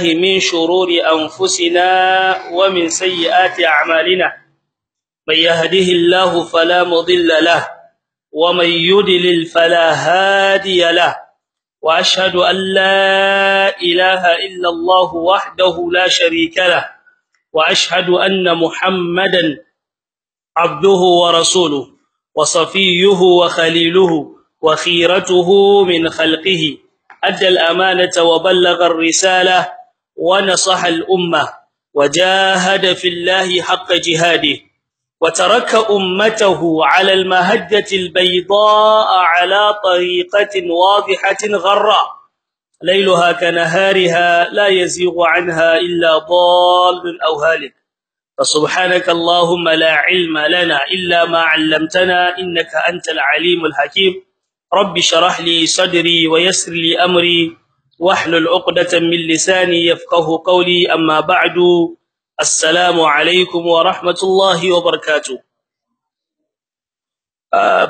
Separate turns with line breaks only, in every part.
من شرور أنفسنا ومن سيئات أعمالنا. من يهده الله فلا مضل له ومن يدلل فلا هادي له. وأشهد أن لا إله إلا الله وحده لا شريك له وأشهد أن محمدا عبده ورسوله وصفيه وخليله وخيرته من خلقه. أدى الأمانة وبلغ الرسالة ونصح الأمة وجاهد في الله حق جهاده وترك أمته على المهجة البيضاء على طريقة واضحة غراء ليلها كنهارها لا يزيغ عنها إلا ضال أو هالك. فسبحانك اللهم لا علم لنا إلا ما علمتنا إنك أنت العليم الحكيم. رب شرح لي صدري ويسر لي أمري. واحلل عقدة من لساني يفقه قولي أما بعد السلام عليكم ورحمة الله وبركاته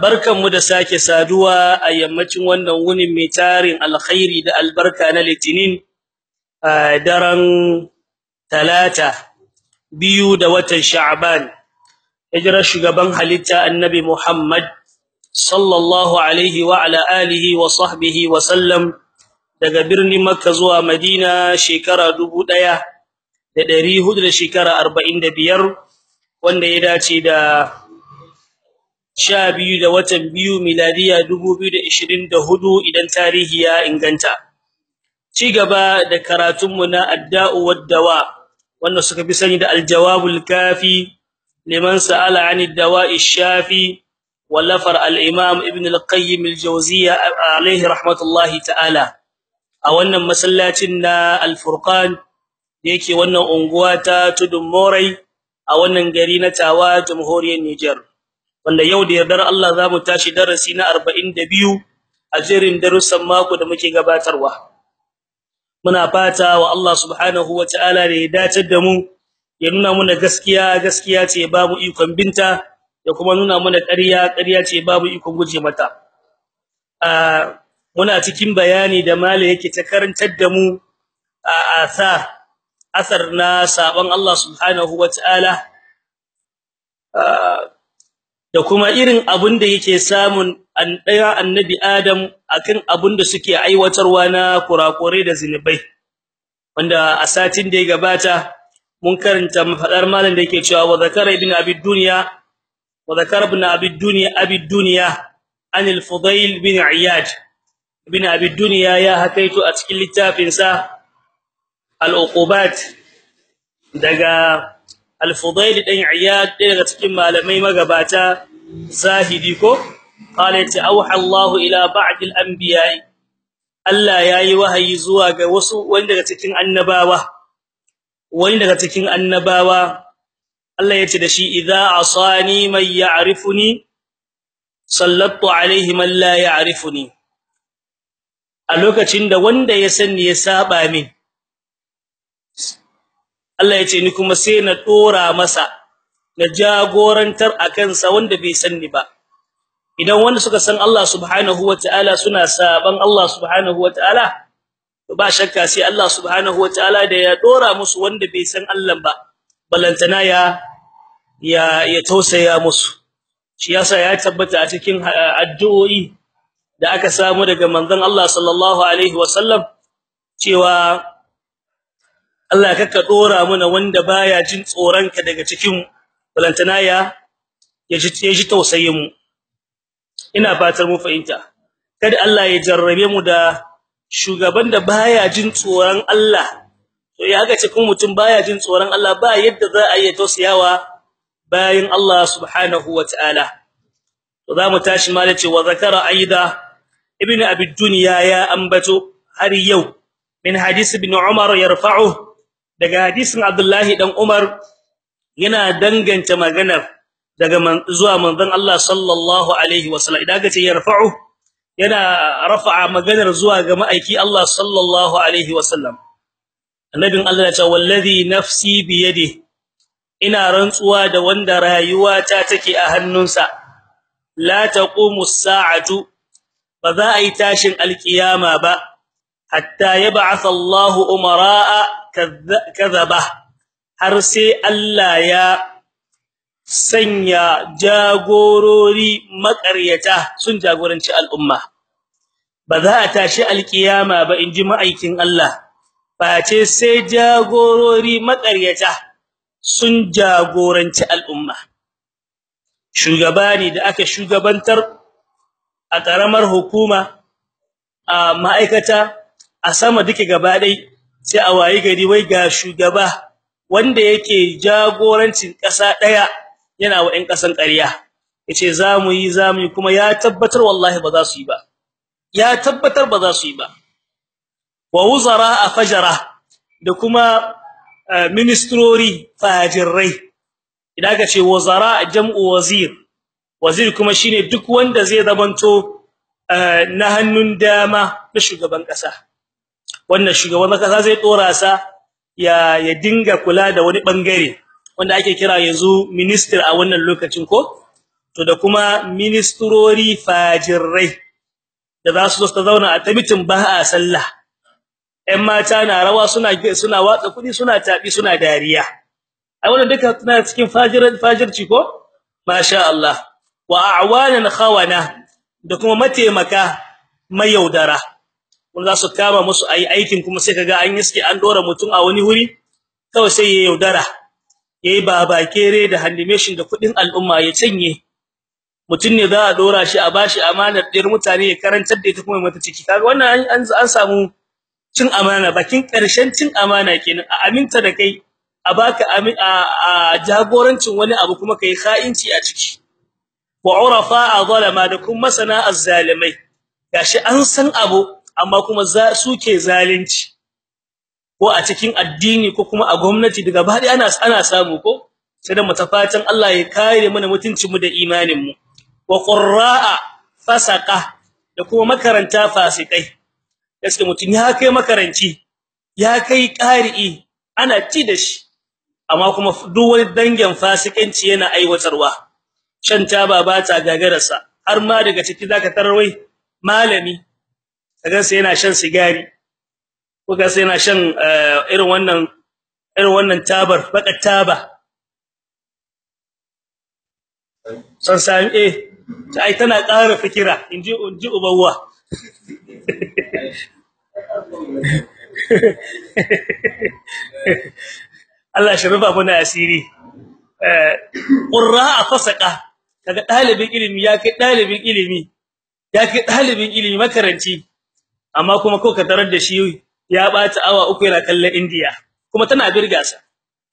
barkanmu da sake saduwa a yammacin wannan wunin mai tarin alkhairi da albarka na litinin daren talata biyu da watan sha'ban hijrar shugaban halitta annabi muhammad sallallahu alaihi wa ala alihi wa sahbihi wa sallam daga birnin makka zuwa madina shekara 1400 da shekara 45 wanda ya dace da 12 da watan biyu miladiya 2024 idan tarihi ya inganta. Ci gaba da karatunmu na adda'u wad-dawa wanda suka fi sani da al-jawabul kafi liman sa'ala 'anid dawa'i shafi wallafar al-imam ibn al-qayyim al-jawziyya alayhi rahmatullahi ta'ala. A wannan masallacin na al-furqan yake wannan unguwa ta tudun morai a wannan gari na tawa jamhuriyar Niger wanda yau da yardar Allah za mu tashi darasi na 42 a jerin darussan mako da muke gabatarwa. Muna fata wa Allah subhanahu wataala da ya dace da mu ya nuna muna gaskiya gaskiya ce babu ikon binta ya kuma nuna muna ƙarya ƙarya ce babu ikon guje mata. A muna cikin bayani da mali yake ta karantar da mu a asa asar na saban Allah subhanahu wataala da kuma irin abun da yake samun an ɗaya annabi Adam akan abun da suke aiwatarwa na kurakure da zinubai wanda a satin da ya gabata mun karanta mafadar malam da yake cewa wa zakara ibn abi dunya wa zakara ibn abi dunya abi dunya an al-fudayl bin iyad. Ibn abi dunya ya hakaitu a cikin littafin sa al-uqubat daga al-fudayl dan iyad daga cikin malamai magabata zahidi ko? Qala ta auha Allah ila ba'd al-anbiya Allah yayi wahayi zuwa ga wasu wanda daga cikin annabawa wani daga cikin annabawa. Allah ya ce da shi idza asani man ya'rifuni sallatu alaihi man la ya'rifuni. A lokacin da wanda ya sanni ya saba min. Allah ya ce ni kuma sai na dora masa na jagorantar akan sa wanda bai sanni ba. Idan wanda suka san Allah subhanahu wataala suna saban Allah subhanahu wataala ba shakka sai Allah subhanahu wataala da ya dora musu wanda bai san Allah ba balantana ya ya ya tausaya musu. Shi yasa ya tabbata a cikin addu'o'i da aka samu daga manzon Allah sallallahu alaihi wasallam cewa Allah kaka dora mana wanda baya jin tsoronka daga cikin balantana ya ya ji tausayin mu ina fatar mu fahimta. Kada Allah ya jarrabe mu da shugaban da baya jin tsoron Allah. To ya ga cikin mutum baya jin tsoron Allah ba yadda za a yi tausayawa bayin Allah subhanahu wataala to za mu tashi ma wa zakara aida ibn abi dunya ya ambato har yau. Min hadis ibn umar yarfa'u daga hadisin abdullahi dan umar yana danganta maganar daga zuwa manzon Allah sallallahu alaihi wasallam. Idan ga ce yarfa'u yana rafa'a maganar zuwa ga ma'aiki Allah sallallahu alaihi wasallam. Annabin Allah ya ce wallazi nafsi bi yadihi ina rantsuwa da wanda rayuwa ta take a hannunsa. La taqumu as-sa'atu ba za a yi tashin alkiyama ba hatta yab'ath Allahu umara'a kadhaba har sai Allah ya sanya jagorori makaryata sun jagoranci al'umma. Ba za a tashi alkiyama ba inji ma'aikin Allah. Face sai jagorori makaryata sun jagoranci al'umma. Shugaba ne da aka shugabantar a karamar hukuma a ma'aikata a sama duke gaba dai sai a wayi gari wai ga shugaba wanda yake jagorancin ƙasa ɗaya yana wa ƴan ƙasan ƙarya. Yace za mu yi za mu yi kuma ya tabbatar wallahi ba za su yi ba. Ya tabbatar ba za su yi ba. Wa wuzara fajara da kuma ministrori fajirai. Idan ka ce wuzara jam'u wazir. Wazir kuma shine duk wanda zai zamanto na hannun dama na shugaban kasa wannan shugaban kasa zai dora sa ya ya dinga kula da wani ɓangare wanda ake kira yanzu minister a wannan lokacin ko? To da kuma ministrori fajirai da za su zo zauna a tabitin ba sallah. Ɗan mata na rawa suna suna watsa kuɗi suna tabi suna dariya. Ai wannan duka tana cikin fajiran fajirci ko? Masha Allah. Wa a'wanan khawana da kuma mataimaka mayaudara wanda su kama musu ayi aikin kuma sai kaga an yiske an dora mutum a wani wuri kawai sai ya yaudara yayi babakere da handimeshin da kuɗin al'umma ya canye mutum ne za a dora shi a bashi amanar dir mutane ya karantar da ita kuma mata ciki. Kaga wannan an an samu cin amana bakin ƙarshen cin amana kenan. A aminta da kai a baka a jagorancin wani abu kuma kai kha'inci a ciki. Wa urafa zalama da kuma masana azzalimai. Gashi an san abu amma kuma suke zalunci. Ko a cikin addini ko kuma a gwamnati daga bari ana ana samu ko? Sai da mutafatan Allah ya kare mana mutuncin mu da imanin mu. Wa qurra'a fasaqa da kuma makaranta fasikai. Gaske mutun ya kai makaranci ya kai qari'i ana ci da shi. Amma kuma duk wani dangin fasikanci yana aiwatarwa. Shan taba ba ta gagararsa. Har ma daga ciki zaka tarwai malami kaga sai yana shan sigari ko ga sai yana shan irin wannan irin wannan tabar baka taba. San sami eh ai tana ƙara fikira inji inji ubawa Allah shi rufa mana asiri. Eh qurra fasaqa. Kaga dalibin ilimi ya kai dalibin ilimi ya kai dalibin ilimi makaranci. Amma kuma ko ka tarar da shi ya bata awa uku yana kallon India kuma tana birga sa.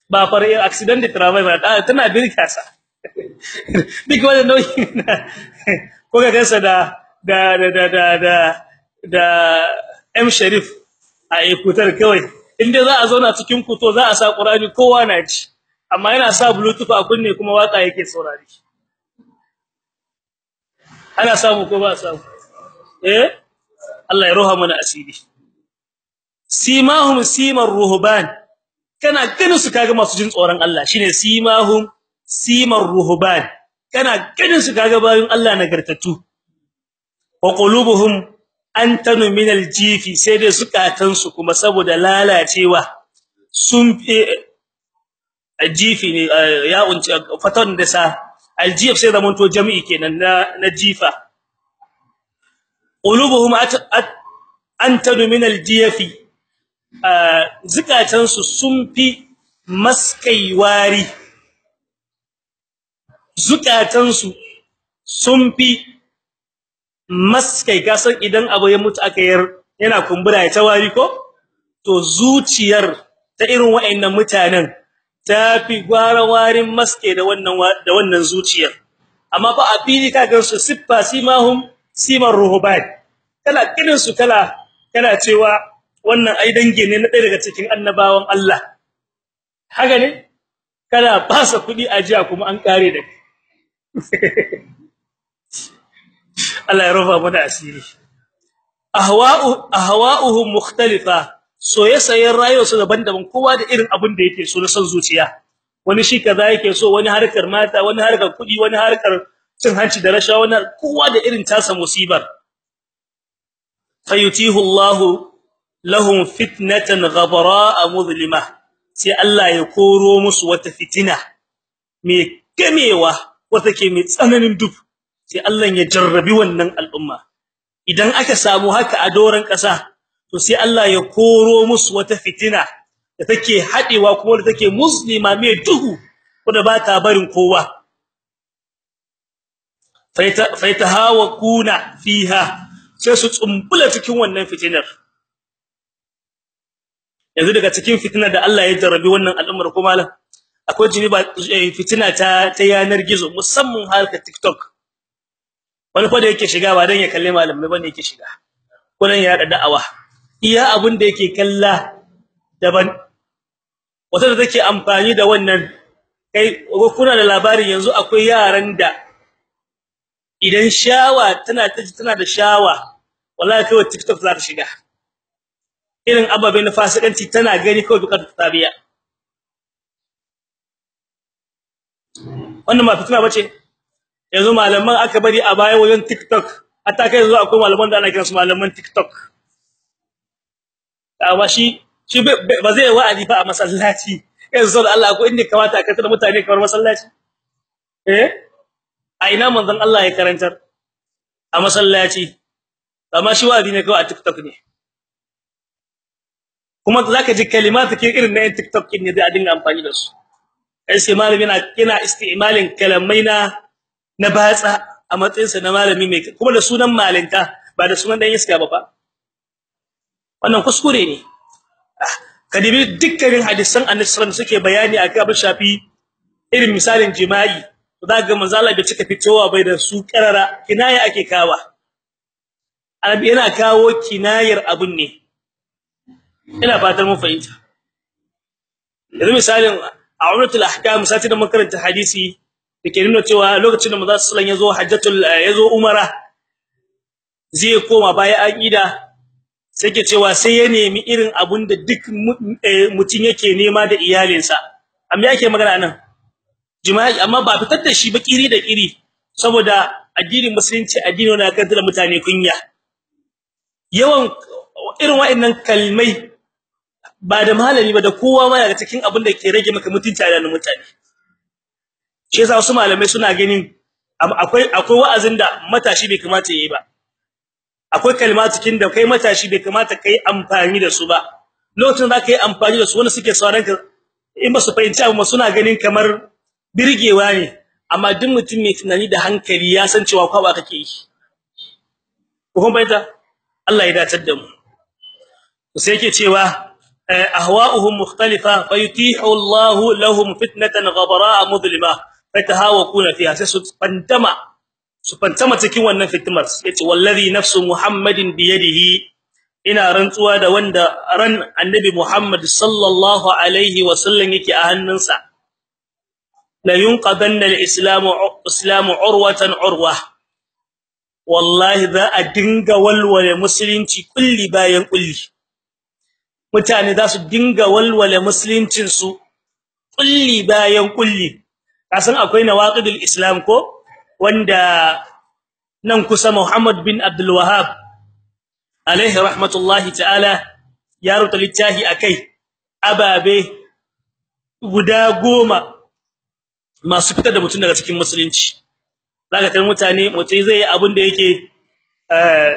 Ba far accident de travail ba tana birga sa. Duk wannan nauyi ko ga gansa da da da da da da M Sharif a ekutar kawai. Inda za a zauna cikin kuto za a sa Qur'ani kowa na ji amma yana sa bluetooth a kunne kuma waƙa yake saurari. Ana samu ko ba samu? Eh? Allah ya roha mana asiri. Simahum simar ruhban. Kana ganin su kaga masu jin tsoron Allah. Shine simahum simar ruhban. Kana ganin su kaga bayin Allah nagartatu wa qulubuhum antanu min aljifi sai dai zukatan su kuma saboda lalacewa sun fi aljifi ne ya unci fatan da sa aljif sai zaman to jami'i kenan na na jifa. Qulubuhum antanu min aljifi zukatan su sun fi maskaiwari zukatan su sun fi maskai. Kasan idan abu ya mutu aka yar yana kumbura ya tawari ko? To zuciyar ta irin wayannan mutanen tafi gwarawarin maske da wannan da wannan zuciyar. Amma fa a fili ka ga su siffa simahum simar ruhban kala kinin su kala kana cewa wannan ai dange ne na ɗaya daga cikin annabawan Allah. Haka ne? Kana fasa kuɗi jiya kuma an kare da Allah ya rufa mana asiri. Ahwa'u ahwa'uhum mukhtalifa. Soyayyen rayuwar su daban-daban kowa da irin abin da yake so na san zuciya. Wani shi kaza yake so wani harkar mata wani harkar kuɗi wani harkar cin hanci da rashawa wani kowa da irin tasa musibar. Fayutihu Allah lahum fitnatan ghabara mudlima sai Allah ya koro musu wata fitina mai gamewa wata ke mai tsananin duk sai Allah ya jarrabi wannan al'umma. Idan aka samu haka a doran kasa to sai Allah ya koro musu wata fitina da take hadewa kuma da take muslima mai duhu wanda ba ta barin kowa. Faita faitahawakuna fiha sai su tsumbula cikin wannan fitinar. Yanzu daga cikin fitinar da Allah ya jarrabi wannan al'ummar kuma malam akwai jiniba fitina ta ta yanar gizo musamman harkar TikTok. Wani fa yake shiga ba dan ya kalle malamai ba ne yake shiga kullun ya da da'awa. Iya abun da yake kalla daban. Wata da take amfani da wannan kai kuna da labarin yanzu akwai yaran da idan shawa tana tana da shawa wallahi kai TikTok za ta shiga. Irin ababe na fasikanci tana gani kawai bukatu tabiya wannan ma fitina bace yanzu malaman aka bari a baya wajen TikTok hatta kai yanzu akwai malaman da ana kiransu malaman TikTok. Amma shi shi ba zai wa'azi ba a masallaci. Yanzu saboda Allah akwai inda kamata a kantar mutane kamar masallaci. Eh? A ina manzon Allah ya karantar? A masallaci. Amma shi wa'azi ne kawai a TikTok ne. Kuma zaka ji kalimatu ke irin na TikTok ne da a dinga amfani da su. Kai sai malami yana kina isti'malin kalamai na na batsa a matsayin sa na malami mai kuma da sunan malinta ba da sunan dan iska ba fa. Wannan kuskure ne. Kadibi dukkanin hadisan annabi sallallahu suke bayani akan abin shafi irin misalin jima'i. To zaka manzo Allah bai cika fitowa bai da su karara kinaya ake kawa. Annabi yana kawo kinayar abun ne. Ina fatar mun fahimta. Yanzu misalin a ahkam sati da makaranta hadisi dake nuna cewa lokacin da manzo sallallahu ya zo hajjatul ya zo umara zai koma baya an ida sai ke cewa sai ya nemi irin abun da duk mutun yake nema da iyalinsa. Amma yake magana nan? Jima'i amma ba fitar da shi ba kiri da kiri. Saboda addinin musulunci addini ne kan da mutane kunya. Yawan irin wa'annan kalmai ba da malami ba da kowa ma daga cikin abin da ke rage maka mutunci a ranar mutane. Shi yasa wasu malamai suna ganin akwai akwai wa'azin da matashi bai kamata yayi ba. Akwai kalmatu kin da kai matashi bai kamata kai amfani da su ba. Lokacin da kai amfani da su wanda suke sauran ka in ba su fahimci abu suna ganin kamar birgewa ne. Amma duk mutum mai tunani da hankali ya san cewa kwaba kake yi. Ko kuma baita Allah ya datar da mu. Sai yake cewa ahwa'uhum mukhtalifa fayutihu Allah lahum fitnatan ghabara mudlima fatahawakuna fiha sai su fantama su fantama cikin wannan fitmar ya ce wallazi nafsu muhammadin biyadihi ina rantsuwa da wanda ran annabi muhammad sallallahu alaihi wasallam yake a hannunsa. La yunqadanna al-islamu islamu urwatan urwa. Wallahi za a dinga walwale musulunci kulli bayan kulli. Mutane za su dinga walwale musuluncin su kulli bayan kulli. Kasan akwai nawaqidul islam ko? Wanda nan kusa Muhammad bin Abdul Wahhab alaihi rahmatullahi ta'ala ya rubuta littafi akai ababe guda goma masu fitar da mutum daga cikin musulunci. Zaka kai mutane mutai zai yi abin da yake eh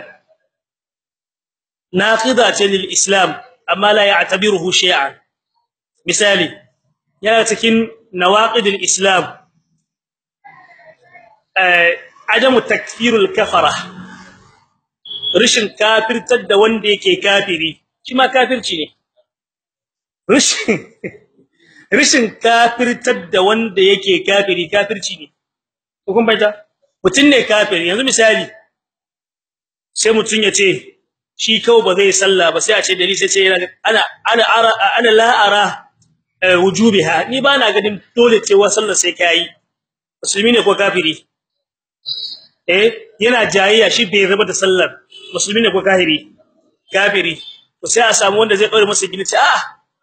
naqida ce lil islam amma la ya'tabiruhu shay'an. Misali yana cikin nawaqidul islam. Adamu takfirul kafara rishin kafirtar da wanda yake kafiri shi ma kafirci ne rishin rishin kafirtar da wanda yake kafiri kafirci ne kun bayyana mutun ne kafiri yanzu misali sai mutun ya ce shi kawai ba zai sallah ba sai a ce dalili sai ce ana ana ara ana la ara wujubiha ni ba na ganin dole cewa sallar sai kai musulmi ne ko kafiri eh yana jayayya shi bai raba da sallar. Musulmi ne ko kafiri? Kafiri. To sai a samu wanda zai daure masa gilci a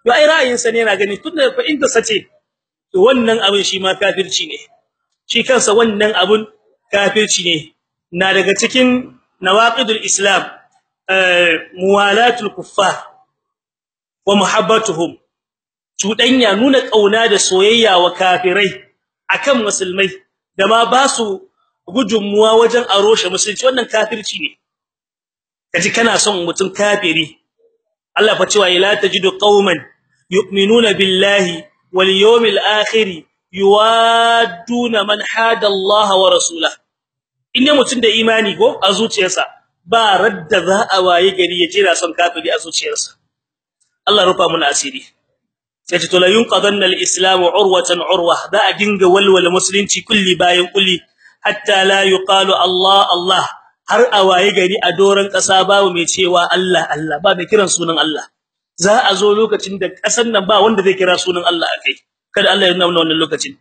yo ai ra'ayin sa ne yana gani tunda fa inda sace to wannan abin shi ma kafirci ne. Shi kansa wannan abun kafirci ne. Na daga cikin nawaqidul islam muwalatul kuffar wa muhabbatuhum. Cuɗanya nuna ƙauna da soyayya wa kafirai akan musulmai da ma ba su gudunmuwa wajen aroshe musulunci. Wannan kafirci ne. Kaji kana son mutum kafiri. Allah fa cewa la tajidu qauman yu'minuna billahi wal yawmil akhir yuwadduna man hada Allah wa rasulahu. Inda mutum da imani go a zuciyarsa ba radda za a waye gari ya jira son kafiri a zuciyarsa. Allah rufa mun asiri. Sai to la yunqadanna al-islam urwatan urwa. Da a dinga walwala musulunci kulli bayan kulli. Hatta la yuqalu Allah Allah. Har a waye gari a doran kasa babu mai cewa Allah Allah. Ba mai kiran sunan Allah. Za a zo lokacin da kasan nan ba wanda zai kira sunan Allah akai kada Allah ya nuna wannan lokacin.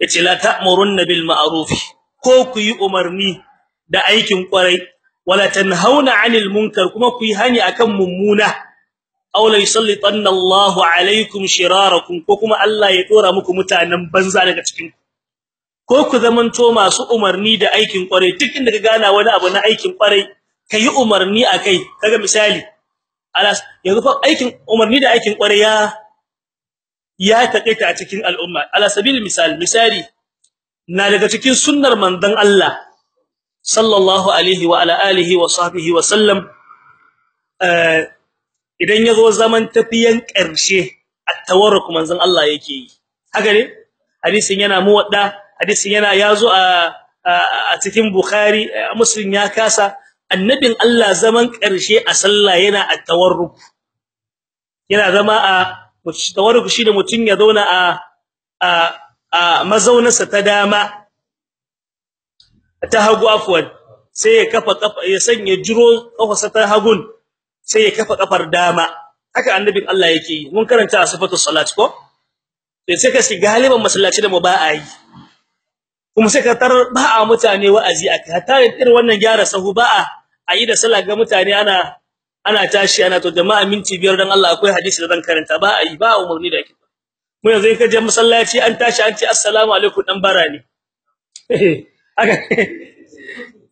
Yace la ta'murunna bil ma'ruf ko ku yi umarni da aikin ƙwarai wala tanhauna 'anil munkar. Kuma ku yi hani akan mummuna. Aw la yusallitanna Allahu 'alaykum shirarakum. Ko kuma Allah ya dora muku mutanen banza daga cikin ko ku zamanto masu umarni da aikin ƙwarai. Duk inda ka gana wani abu na aikin ƙwarai kai umarni akai kaga misali alas yanzu fa aikin umarni da aikin ƙwarai ya ya takaita a cikin al'umma. Ala sabil misal misali na daga cikin sunnar manzon Allah sallallahu alaihi wa ala alihi wa sahbihi wa sallam idan ya zo zaman tafiyan ƙarshe at-tawarruk manzon Allah yake yi. Haka ne? Hadisin yana muwadda hadisin yana ya zo a a cikin bukhari muslim ya kasa annabin Allah zaman ƙarshe a sallah yana at-tawarruk yana zama a tawarruk shi da mutun ya zauna a a mazaunarsa ta dama ta hagu afwan sai ya kafa kafa ya sanya jiro kafarsa ta hagun sai ya kafa kafar dama. Haka annabin Allah yake yi. Mun karanta a sifatu salat ko? Sai sai ka shiga galiban masallaci da mu ba a yi. Kuma sai ka tar ba a mutane wa'azi aka hatta irin wannan gyara sahu ba a ayi da sallah ga mutane ana ana tashi ana to jama'a minti biyar dan Allah akwai hadisi da zan karanta. Ba a yi ba umarni da ake. Mu yanzu in ka je masallaci an tashi an ce assalamu alaikum dan bara ne. Aka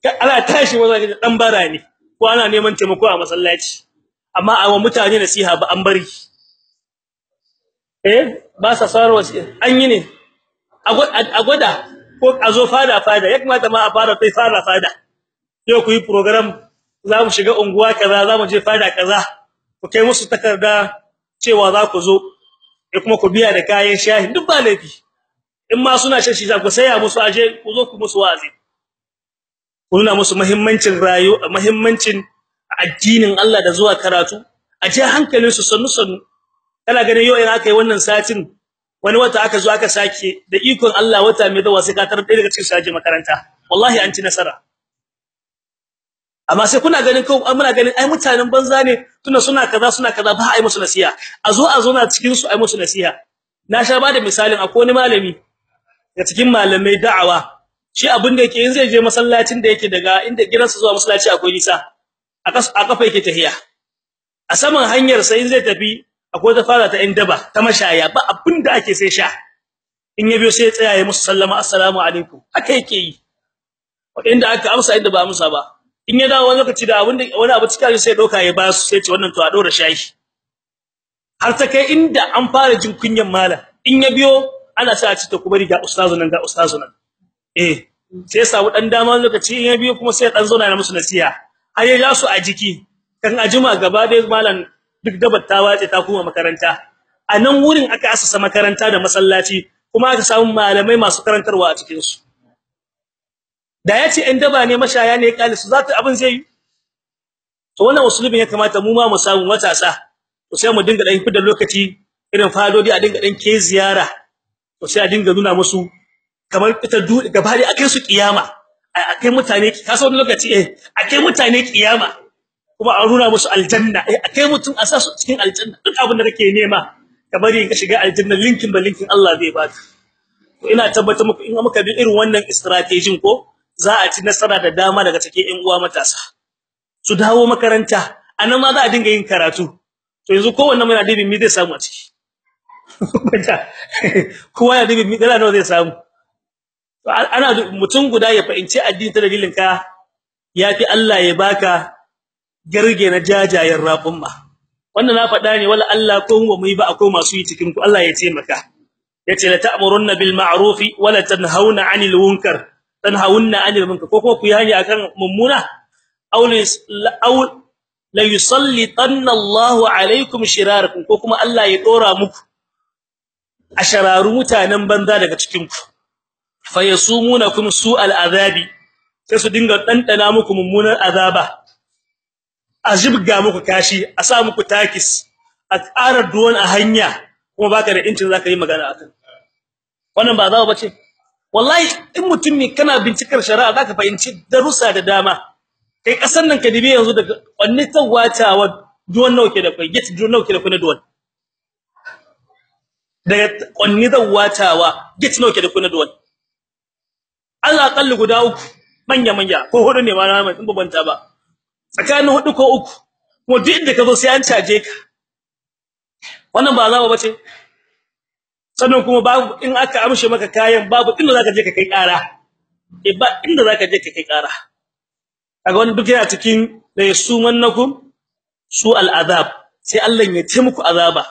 ana tashi masallaci dan bara ne. Ko ana neman taimako a masallaci. Amma a mutane nasiha ba an bari. Eh ba sa sarwa an yi ne. A gwada. Ko a zo fada fada ya kamata ma a fara kai fada fada. Yau ku yi program za mu shiga unguwa kaza za mu je fada kaza ku kai musu takarda cewa za ku zo e kuma ku biya da kayan shahi duk ba laifi. In ma suna shan za ku saya musu aje ku zo ku musu wazi ku nuna musu muhimmancin rayuwa muhimmancin addinin Allah da zuwa karatu. Aje hankalin su sannu sannu kana ganin yau in aka yi wannan satin wani wata aka zo aka sake da ikon Allah wata mai dawa sai ka tarar ɗaya daga cikin su aje makaranta. Wallahi an ci nasara. Amma sai kuna ganin ko muna ganin ai mutanen banza ne tunda suna kaza suna kaza ba ai musu nasiha. A zo a zo na cikin su ai musu nasiha. Na sha ba da misalin akwai wani malami da cikin malamai da'awa. Shi abin da yake in zai je masallacin da yake daga inda gidansa zuwa masallaci akwai nisa a kafa yake tahiya a saman hanyar sai zai tafi akwai ta fara ta in daba ta mashaya ba abin da ake sai sha. In ya biyo sai ya tsaya ya musu sallama assalamu alaikum. Haka yake yi. Inda aka amsa inda ba amsa ba. In ya dawo lokaci da abin da wani abu cikin sai doka ya ba su sai ce wannan to a dora shayi. Har ta kai inda an fara jin kunyan malam. In ya biyo ana sa a ci ta kuma riga ustazu nan ga ustazu nan. Eh sai samu dan dama lokaci in ya biyo kuma sai dan zauna na musu nasiha. Har ya su a jiki. Kan ajima gaba da malam duk dabar ta wace ta kuma makaranta. A nan wurin aka asasa makaranta da masallaci kuma aka samu malamai masu karantarwa a cikin su da ya ce ɗan daba ne mashaya ne kali su zata abin zai yi. To wannan usulubin ya kamata mu ma mu samu matasa to sai mu dinga dan fidda lokaci irin fadodi a dinga dan ke ziyara to sai a dinga nuna musu kamar ita gaba da akai su kiyama akai mutane ka san lokaci eh akai mutane kiyama kuma a nuna musu aljanna. Eh akai mutun a sa su cikin aljanna. Duk abin da kake nema ka bari ka shiga aljanna linkin ba linkin Allah zai baka to ina tabbata muku in muka bi irin wannan strategy ko za a ci nasara da dama daga cikin ƴan uwa matasa. Su dawo makaranta a nan ma za a dinga yin karatu. To yanzu kowanne mai adibin mi zai samu a ciki. Kowa ya adibin mi dala nawa zai samu? Ana mutum guda ya fahimci addini ta dalilin ka yafi Allah ya baka garge na jajayen rabun ma wannan na faɗa ne wala Allah ko mu yi ba akwai masu yi cikin ku Allah ya taimaka. Yace la ta'murunna bil ma'rufi wa la tanhauna 'anil munkar. Tanhauna 'anil munkar. Ko ko ku yi akan mummuna? Aw la yusallitanna Allahu 'alaykum shirarakum. Ko kuma Allah ya dora muku ashararu mutanen banza daga cikin ku fayasumunakum su'al azabi. Sai su dinga dandana muku mummunan azaba. A jibga muku kashi a sa muku takis a ƙara duwan a hanya kuma baka da incin zaka yi magana akan wannan ba zawo bace wallahi in mutum ne kana bincikar shari'a zaka fahimci darussa da dama. Kai kasan nan ka dibe yanzu daga wanne tawatawa duwan nawa ke da kai get duwan nawa ke da kai duwan? Daga wanne zawatawa get nawa ke da kai duwan? Allah kalli guda uku manya manya ko huɗu ne ma na in babanta ba. Tsakanin huɗu ko uku kuma duk inda ka zo sai an caje ka. Wannan ba zawo bace sannan kuma babu in aka amshe maka kayan babu inda zaka je ka kai ƙara. Eh ba inda zaka je ka kai ƙara. Kaga wannan duk yana cikin da yasumannakum su al'azab. Sai Allah ya ce muku azaba.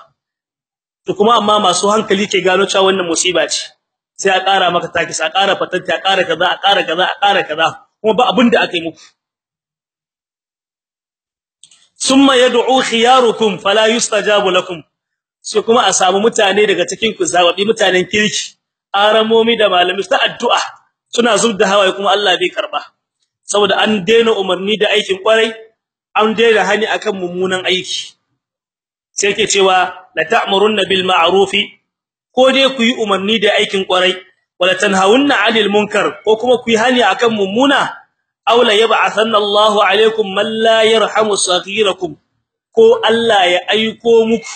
To kuma amma masu hankali ke gano cewa wannan musiba ce. Sai a ƙara maka taki sai a ƙara fatanta a ƙara kaza a ƙara kaza a ƙara kaza. Kuma ba abin da aka yi muku. Summa yad'u khiyarukum fala yustajabu lakum. Sai kuma a samu mutane daga cikin ku zawabi mutanen kirki aramomi da malami ta addu'a suna zubda hawaye kuma Allah bai karɓa saboda an daina umarni da aikin ƙwarai an daina hani akan mummunan aiki. Sai yake cewa la ta'murunna bil ma'rufi. Ko dai ku yi umarni da aikin ƙwarai wala tanhawunna 'anil munkar. Ko kuma ku yi hani akan mummuna aw la yab'athanna Allahu 'alaykum man la yarhamu saghirakum ko Allah ya aiko muku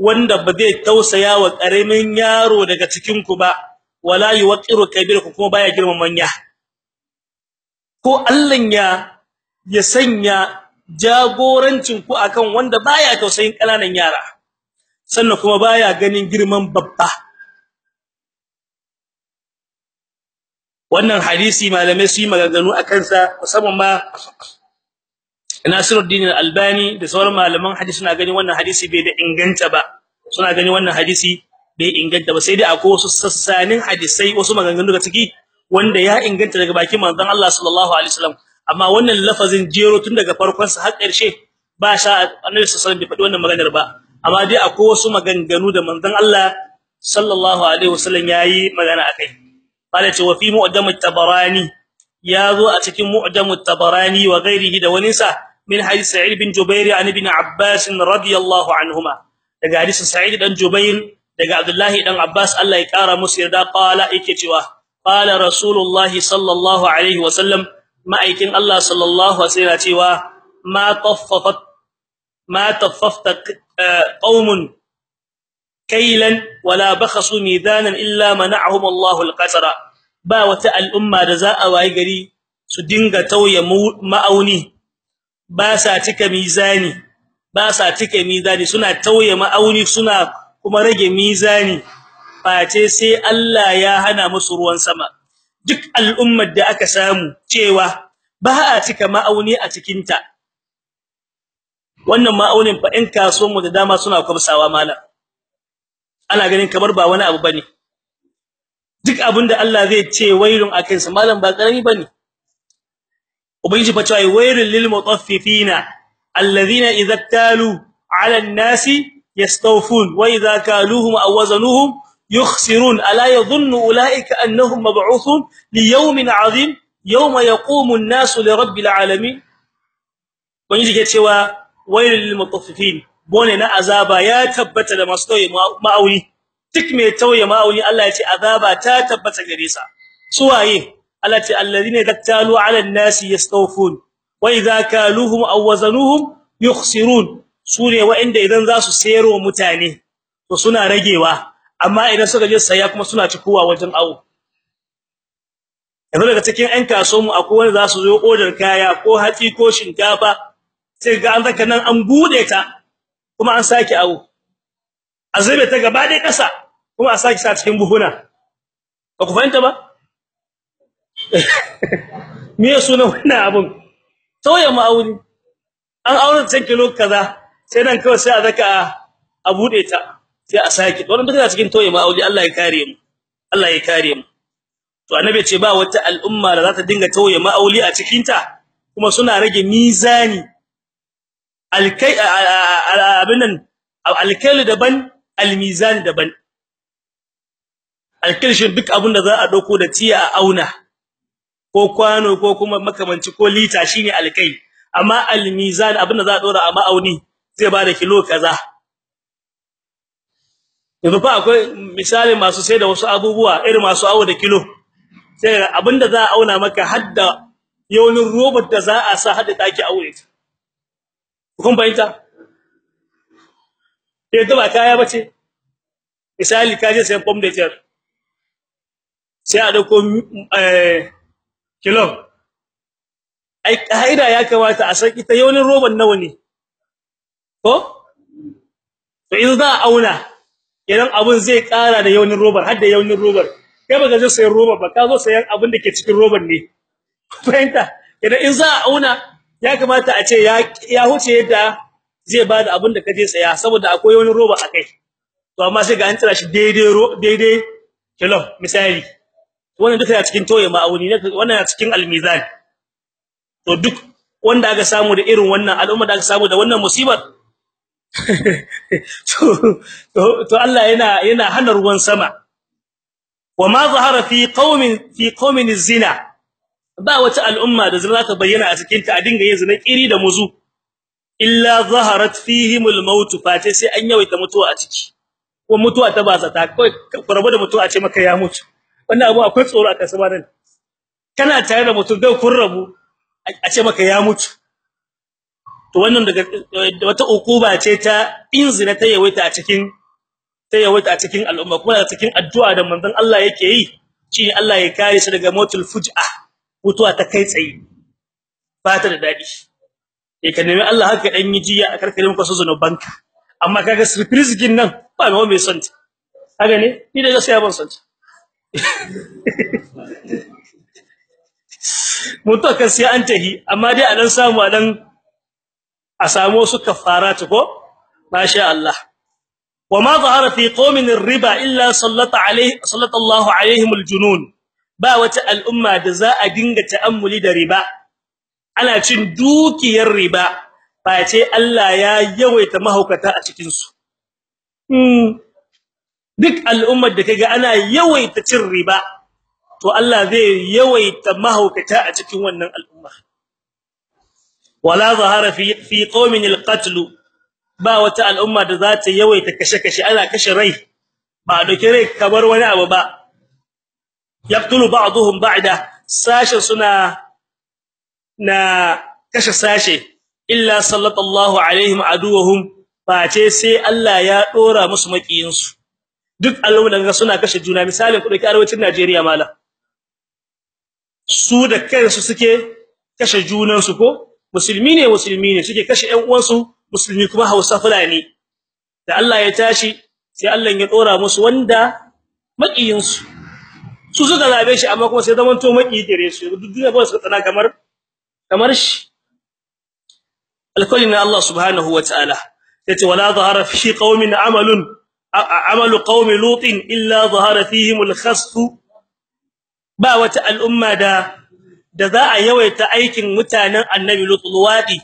wanda ba zai tausaya wa ƙaramin yaro daga cikin ku ba wala yuqiru kabirakum kuma baya girman manya ko Allah ya ya sanya jagorancin ku akan wanda baya tausayin ƙananan yara sannan kuma baya ganin girman babba wannan hadisi malamai su yi maganganu akan sa musamman ma Nasiruddin Al-Albani da sauran malaman hadisi suna ganin wannan hadisi bai da inganta ba. Suna ganin wannan hadisi bai inganta ba. Sai dai akwai wasu sassanin hadisai wasu maganganu daga ciki wanda ya inganta daga bakin manzon Allah sallallahu alaihi wasallam. Amma wannan lafazin jero tun daga farkon sa har ƙarshe ba sha Annabi sallallahu alaihi wasallam bai faɗi ba. Amma dai akwai wasu maganganu da manzon Allah sallallahu alaihi wasallam yayi magana akai ce wa fi mu'jam at-tabarani ya zo a cikin at-tabarani wa ghairihi da wani sa min hadith sa'id bin jubair an ibn abbas radiyallahu anhuma daga hadith sa'id dan jubair daga abdullahi dan abbas Allah ya kara musu yarda qala yake cewa qala rasulullahi sallallahu alaihi wasallam ma'aikin Allah sallallahu alaihi wasallam cewa ma taffafat ma taffafta qaumun kailan wala bakhasu midanan illa mana'ahum Allahu al-qasra. Ba wata al'umma da za a wayi gari su dinga tauye ma'auni. Ba sa cika mizani ba sa cika mizani. Suna tauye ma'auni suna kuma rage mizani. Face sai Allah ya hana musu ruwan sama. Duk al'ummar da aka samu cewa ba a cika ma'auni a cikin ta wannan ma'aunin fa in kasuwan mu da dama suna kwamsawa malam. Ana ganin kamar ba wani abu bane duk abinda Allah zai ce wailun akan sa malam ba karami bane ubangiji fa cewa wailul lil mutaffifina alladhina idza talu ala an-nasi yastawfun wa idza kaluhum aw wazanuhum yukhsirun ala yadhunnu ulaika annahum mab'uthun li yawmin 'azim yawma yaqumu an-nasu li rabbil alamin ubangiji ke cewa wailul lil mutaffifin bone na azaba ya tabbata da masu tauye ma'auni. Duk mai tauye ma'auni Allah ya ce azaba ta tabbata gare sa. Suwaye Allah ce alladhina yaktalu 'ala an-nasi yastawfun wa idha kaluhum aw wazanuhum yukhsirun. Sune wa'inda idan za su sayarwa mutane to suna ragewa. Amma idan suka je saya kuma suna cikowa wajen awo. Yanzu daga cikin ƴan kasuwan mu akwai wanda za su zo order kaya ko hatsi ko shinkafa sai ga an zaka nan an buɗe ta. Kuma an saki awo. Azabe ta gaba dai kasa kuma a saki sa cikin buhuna. Ba ku fahimta ba? Me sunan wannan abun? Tauye ma'auni an aure 10 kilo kaza sai nan kawai sai a zaka a buɗe ta sai a saki wannan duka cikin toye ma'auli Allah ya kare mu. Allah ya kare mu. To annabi ce ba wata al'umma da za ta dinga toye ma'auli a cikin ta kuma suna rage mizani alkai abinan alkailu daban almizan daban. Alkailu shi duk abin da za a ɗauko da tiya a auna ko kwano ko kuma makamanci ko lita shine alkai amma almizan abin da za a dora a ma'auni zai ba da kilo kaza. Yanzu fa akwai misali masu sai da wasu abubuwa irin masu awo da kilo. Sai abin da za a auna maka hadda yawnin robot da za a sa hadda take aure ta. Kun bayyana eh da ba kaya bace misali ka je sayan pom de sai a ɗauko eh kilo ai kaida ya kamata a san ita yawnin robot nawa ne. Ko? To a auna idan abun zai kara da yawnin robar har da yawnin robar. Kai baka zo sayan robar ba ka zo sayan abin da ke cikin robar ne. Fahimta? Idan in za a auna ya kamata a ce ya ya huce yadda zai ba da abin da kaje saya saboda akwai yawnin roba akai to amma sai ga an tsara shi daidai daidai kilo misali. Wannan duka ya cikin toye ma'auni wannan ya cikin almizan. To duk wanda aka samu da irin wannan al'umma da aka samu da wannan musibar to Allah yana yana hana ruwan sama. Wama zahara fi qaumin fi qaumin zina. Ba wata al'umma da zina ta bayyana a cikin ta a dinga yin zina kiri da muzu. Illa zaharat fihimul maut fate sai an yawaita mutuwa a ciki. Ko mutuwa ta ba zata kai kurbu da mutuwa a ce maka ya mutu. Wannan abu akwai tsoro a kasaba nan kana tare da mutum dai kun rabu a ce maka ya mutu. To wannan daga wata ukuba ce ta inzina ta yawaita a cikin ta yawaita a cikin al'umma kuma daga cikin addu'a da manzon Allah yake yi shi Allah ya kare shi daga mautul fuj'a mutuwa ta kai tsaye. Ba ta da daɗi eh ka nemi Allah haka dan yi jiya a karkare muka so zanubanka amma kaga surprise gin nan ba mai son ta. Kaga ne ni da gaskiya ban son ta. Mutuwa kan sai an tahi amma dai a dan samu a dan a samu su kafaratu ko? Masha Allah. Wama zahara fi qaumin riba illa sallata alaihi sallata Allah alaihim aljunun ba wata al'umma da za a dinga ta'ammuli da riba. Ana cin dukiyar riba ba ce Allah ya yawaita mahaukata a cikin su duk al'ummar da kaga ana yawaita cin riba to Allah zai yawaita mahaukata a cikin wannan al'umma wala zahara fi fi qaumin alqatl. Ba wata al'umma da za ta yawaita kashe-kashe ana kashe rai. Ba doke rai kamar wani abu ba. Yaqtulu ba'dhum ba'da sashe suna na kashe sashe illa sallallahu alaihim aduwahum face sai Allah ya dora musu makiyinsu duk al'umma da suna kashe juna misalin ku ɗauki arewacin Najeriya mala su da kansu suke kashe junansu ko musulmi ne musulmi ne suke kashe ƴan uwansu musulmi kuma Hausa fulani da Allah ya tashi sai Allah ya dora musu wanda makiyinsu su suka zaɓe shi amma kuma sai zaman to maki gare su. Duk duniya ba su tsana kamar kamar shi. Alkulli Allah subhanahu wa ta'ala ya ce wala zahara fi qaumin amalun amalu qaumi lutin illa zahara fihim al-khasf ba wata al'umma da da za a yawaita aikin mutanen annabi lut luwadi.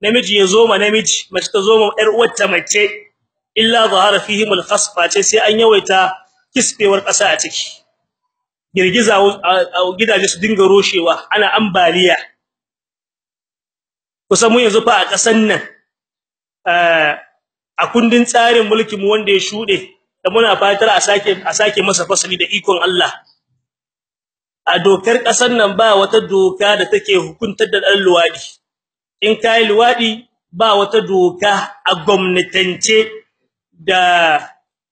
Namiji ya zo ma namiji mace ta zo ma yar uwarta mace. Illa zahara fihim al-khasf ce sai an yawaita kisbewar ƙasa a ciki. Girgiza a gidaje su dinga roshewa ana ambaliya. Kusan mu yanzu fa a ƙasan nan a kundin tsarin mulkin mu wanda ya shude da muna fatar a sake a sake masa fasali da ikon Allah. A dokar ƙasar nan ba wata doka da take hukuntar da dan luwadi in kai luwadi ba wata doka a gwamnatance da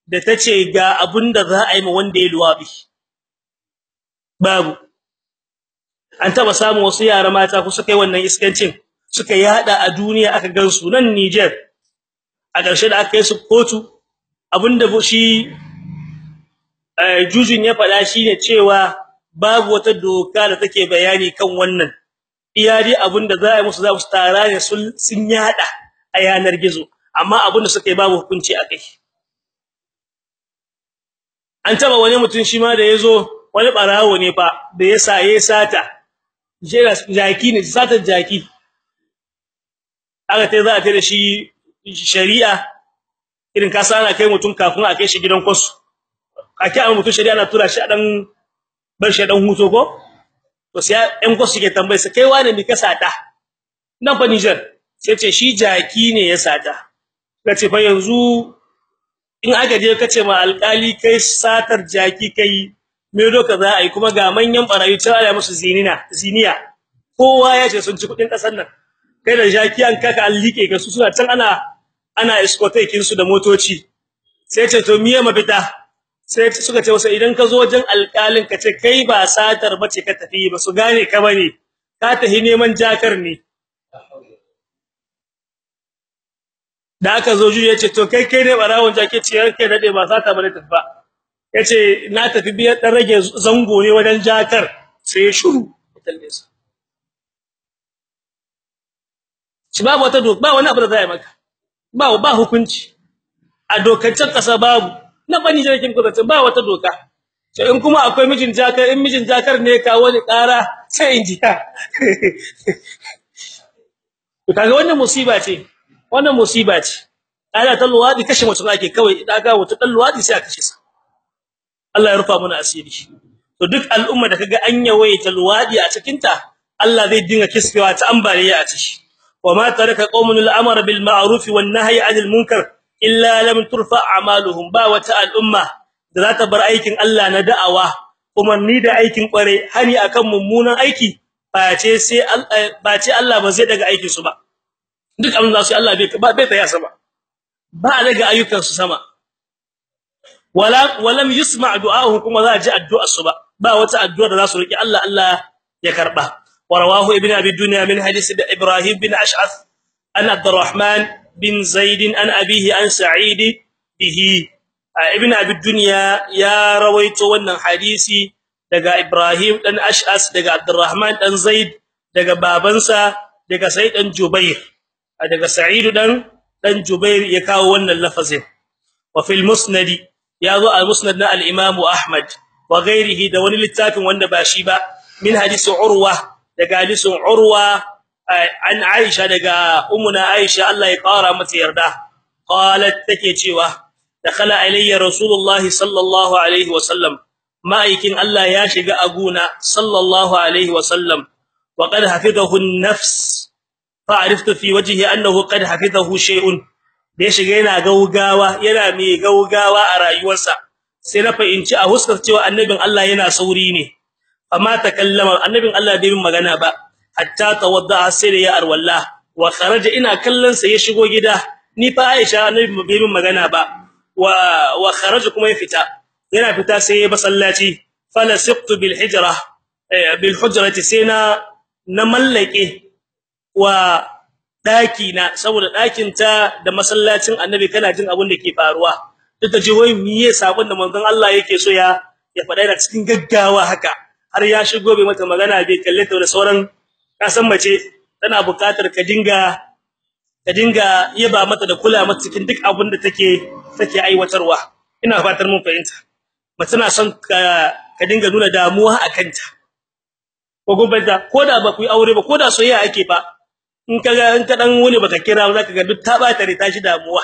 da tace ga abin da za a yi ma wanda ya luwadi babu. An taba samu wasu yara mata ku suka yi wannan iskancin suka yada a duniya aka gansu nan Niger. A ƙarshe da aka yi su kotu abin da shi eh jujin ya faɗa shine cewa babu wata doka da take bayani kan wannan. Iya dai abin da za a yi musu za su tara ne sun yada a yanar gizo. Amma abin da suka yi babu hukunci akai an taba wani mutum shi ma da ya zo wani barawo ne fa da yasa yayi sata. Jira jaki ne satar jaki. Aka tai za a tai da shi shari'a irin ka sana kai mutum kafin a kai shi gidan kwasu. Ake a mutum shari'a na tura shi a dan bar shi dan huto ko? To sai ɗan kwasu ke tambaye sa kai wane me ka sata? Nan fa Niger sai ce shi jaki ne ya sata. Kace fa yanzu in aka je kace ma alƙali kai satar jaki kai me doka za a yi kuma ga manyan barayi ta ala musu zinina ziniya. Kowa ya ce sun ci kuɗin ƙasar nan. Kai da jaki an kaka allike ga su suna can ana ana escortaking su da motoci. Sai ce to miye mafita? Sai suka ce wasa idan ka zo wajen alƙalin ka ce kai ba satar bace ka tafi ba su gane ka ba ne ka tafi neman jakar ne. Da aka zo juye ya ce to kai kai ne barawon jake ce yanke daɗe ba sata ba ne tafi ba. Ya ce na tafi biyar dan rage zango ne wajen jakar sai ya shiru talle su shi ba wata doka ba wani abu da zai maka. Ba ba hukunci. A dokancin kasa babu. Na bani jirkin kudace ba wata doka. Sai in kuma akwai mijin jakar in mijin jakar ne ka wani kara sai in jiya to kaga wannan musiba ce. Wannan musiba ce. Ana ta luwadi kashe mutum ake kawai. Idan ga wata dan sai a kashe sa. Allah ya rufa mana asiri. To duk al'umma da kaga an yawaita luwadi a cikin ta Allah zai dinga kiskewa ta ambaliya a ciki. Wama taraka qaumun al'amara bil ma'ruf wan nahyi 'anil munkar illa lam turfa a'maluhum. Ba wata al'umma da za ta bar aikin Allah na da'awa umarni da aikin kware hani akan mummunan aiki face sai ba ce Allah ba zai daga aikin su ba. Duk abin da Allah bai bai tsaya sama. Ba daga ayyukan su sama. wala walam yusma du'ahu kuma za a ji addu'ar su ba. Ba wata addu'a da za su roki Allah Allah ya karɓa warawahu ibn abi dunya min hadith ibrahim bin ash'ath an abdurrahman bin zaid an abihi an sa'id bihi. Ibn abi dunya ya rawaito wannan hadisi daga ibrahim dan ash'ath daga abdurrahman dan zaid daga babansa daga sa'id dan jubair. Daga sa'id dan dan jubair ya kawo wannan lafazin. Wa fil musnadi ya zo al musnad na al imam Ahmad wa ghairihi da wani littafin wanda ba shi ba min hadisi Urwa daga hadisin Urwa an Aisha daga ummuna Aisha Allah ya kara mata yarda. Qalat take cewa dakhala alayya rasulullah sallallahu alaihi wasallam ma'aikin Allah ya shiga aguna sallallahu alaihi wasallam wa qad hafizahu an-nafs. Fa'ariftu fi wajhihi annahu qad hafizahu shay'un. Da shiga yana gaugawa yana mai gaugawa a rayuwarsa sai na fahimci a huskar cewa annabin Allah yana sauri ne. Amma takallama annabin Allah bai magana ba. Hatta tawadda sai da ya arwalla. Wa kharaja ina kallon sa ya shigo gida. Ni fa Aisha annabi bai magana ba. Wa wa kharaja kuma ya fita. Yana fita sai ya basallaci falasiqtu bil hijra. Bil hujrati sai na na mallake wa daki na saboda ɗakin ta da masallacin annabi kana jin abin da ke faruwa. Duk da wai miye sabon da manzon Allah yake so ya ya faɗa da cikin gaggawa haka har ya shigo bai mata magana bai kalle ta da sauran kasan mace tana buƙatar ka dinga ka dinga yaba mata da kula mata cikin duk abin da take take aiwatarwa. Ina fatar mun fahimta. Mace na son ka dinga nuna damuwa akan ta ko ko da ba ku yi aure ba ko da soyayya ake fa in kaga in ka dan wuni baka kira ba zaka ga duk ta bata ta shi damuwa.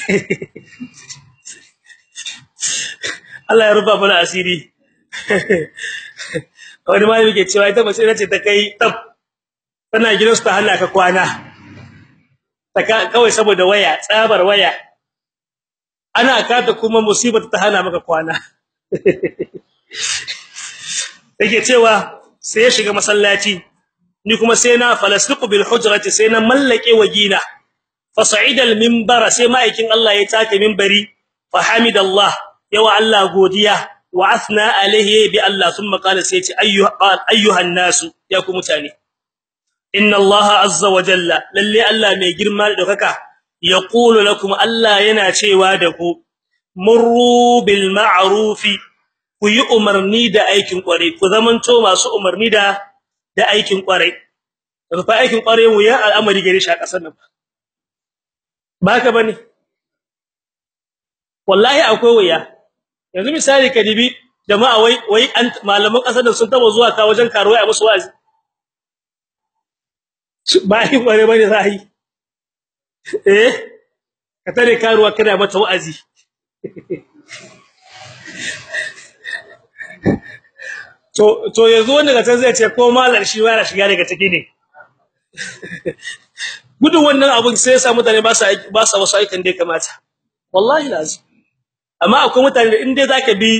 Allah ya rufa mana asiri. Wani ma yake cewa ita mace ce ta kai tab tana gidansu ta hana ka kwana. Ta kawai saboda waya tsabar waya. Ana kata kuma musibar ta hana maka kwana. Yake cewa sai ya shiga masallaci. Ni kuma sai na falasliqu bil hujrati sai na mallake wagina fa sa'ida al minbara sai ma'aikin Allah ya take minbari. Fa hamidallah yawa Allah godiya. Wa athna alayhi bi Allah thumma qala sai ce ayyuhan nasu ya ku mutane. Inna Allah azza wa jalla lalle Allah mai girma da dokaka yaqulu lakum Allah yana cewa da ku murru bil ma'ruf ku yi umarni da aikin kware ku zamanto masu umarni da da aikin kware fa aikin kware mu ya al'amari gare shi a ƙasar nan baka ba ne wallahi akwai waya yanzu misali ka dibi jama'a wai wai malaman ƙasar da sun taba zuwa ka wajen karuwa a musu wazi bai bare ba ne zai eh? Ka tare karuwa kana mata wa'azi. to to yanzu wanda ga zai ce ko malar shi ba shiga daga ciki ne. Gudun wannan abun sai ya sa mutane ba sa ba sa wasu aikan da kamata. Wallahi lazim. Amma akwai mutane da in dai zaka bi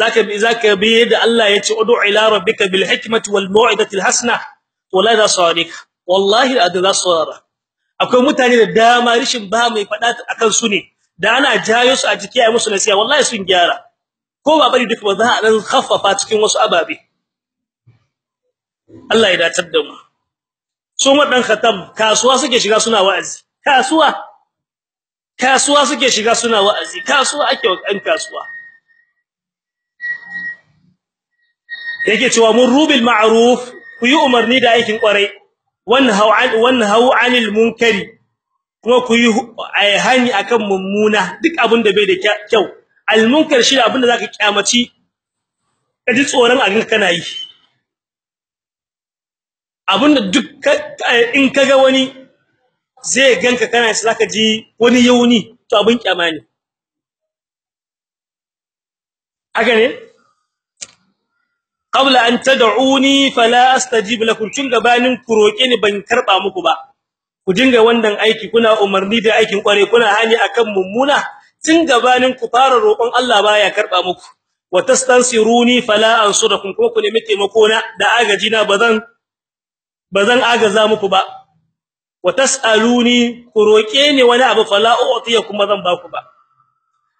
zaka bi zaka bi da Allah ya ce ud'u ila rabbika bil hikmati wal mau'izati al hasana wallahi za su wallahi da akwai mutane da dama rishin ba mai fada akan su ne. Da ana jayo su a jiki ai musu nasiha wallahi sun gyara. Ko ba bari duk ba za a dan khaffafa cikin wasu ababe. Allah ya datar da mu. Su madan khatam kasuwa suke shiga suna wa'azi. Kasuwa. Kasuwa suke shiga suna wa'azi. Kasuwa ake wa kan kasuwa. Yake cewa mun rubil ma'ruf ku yi umarni da aikin ƙwarai wanhau an wanhau anil munkari. Kuma ku yi hani akan mummuna duk abin da bai da kyau. Al munkar shi abin da zaka kyamaci kaji tsoron a ganka kana yi. Abinda duk in kaga wani zai ganka kana shi zaka ji wani yauni to abin kyama ne. Haka ne? Qabla an tad'uni fala astajib lakum. Tun gabanin ku roke ni ban karɓa muku ba. Ku dinga wannan aiki kuna umarni da aikin kware kuna hani akan mummuna. Tun gabanin ku fara roƙon Allah baya karɓa muku. Wa tastansiruni fala ansurakum ko ku nemi taimako na da agaji na bazan bazan agaza muku ba. Wa tasaluni ku roke ni wani abu fala u'tiyakum bazan ba ku ba.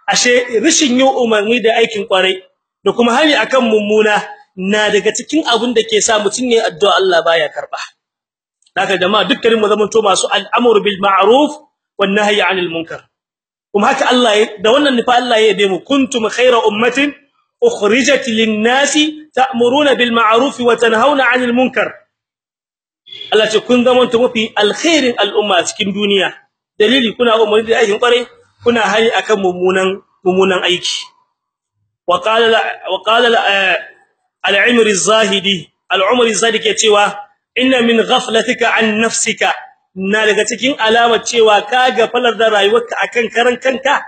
Ashe rishin yin umarni da aikin ƙwarai da kuma hali akan mummuna na daga cikin abin da ke sa mutun yayin addu'a Allah baya karɓa haka jama'a dukkanin mu zamanto masu al'amru bil ma'ruf wan nahyi 'anil munkar. Kuma haka Allah da wannan nufa Allah ya yabe kuntum khayra ummatin ukhrijat lin-nasi ta'muruna bil ma'ruf wa tanhauna 'anil munkar. Allah ce kun zamanto mafi alkhairin al'umma cikin duniya. Dalili kuna umarni da aikin kware kuna hali akan mummunan mummunan aiki. Wa qala wa qala al-umri az-zahidi al-umri az-zahidi ke cewa inna min ghaflatika an nafsika. Na daga cikin alamar cewa ka gafalar da rayuwarka akan karan kanka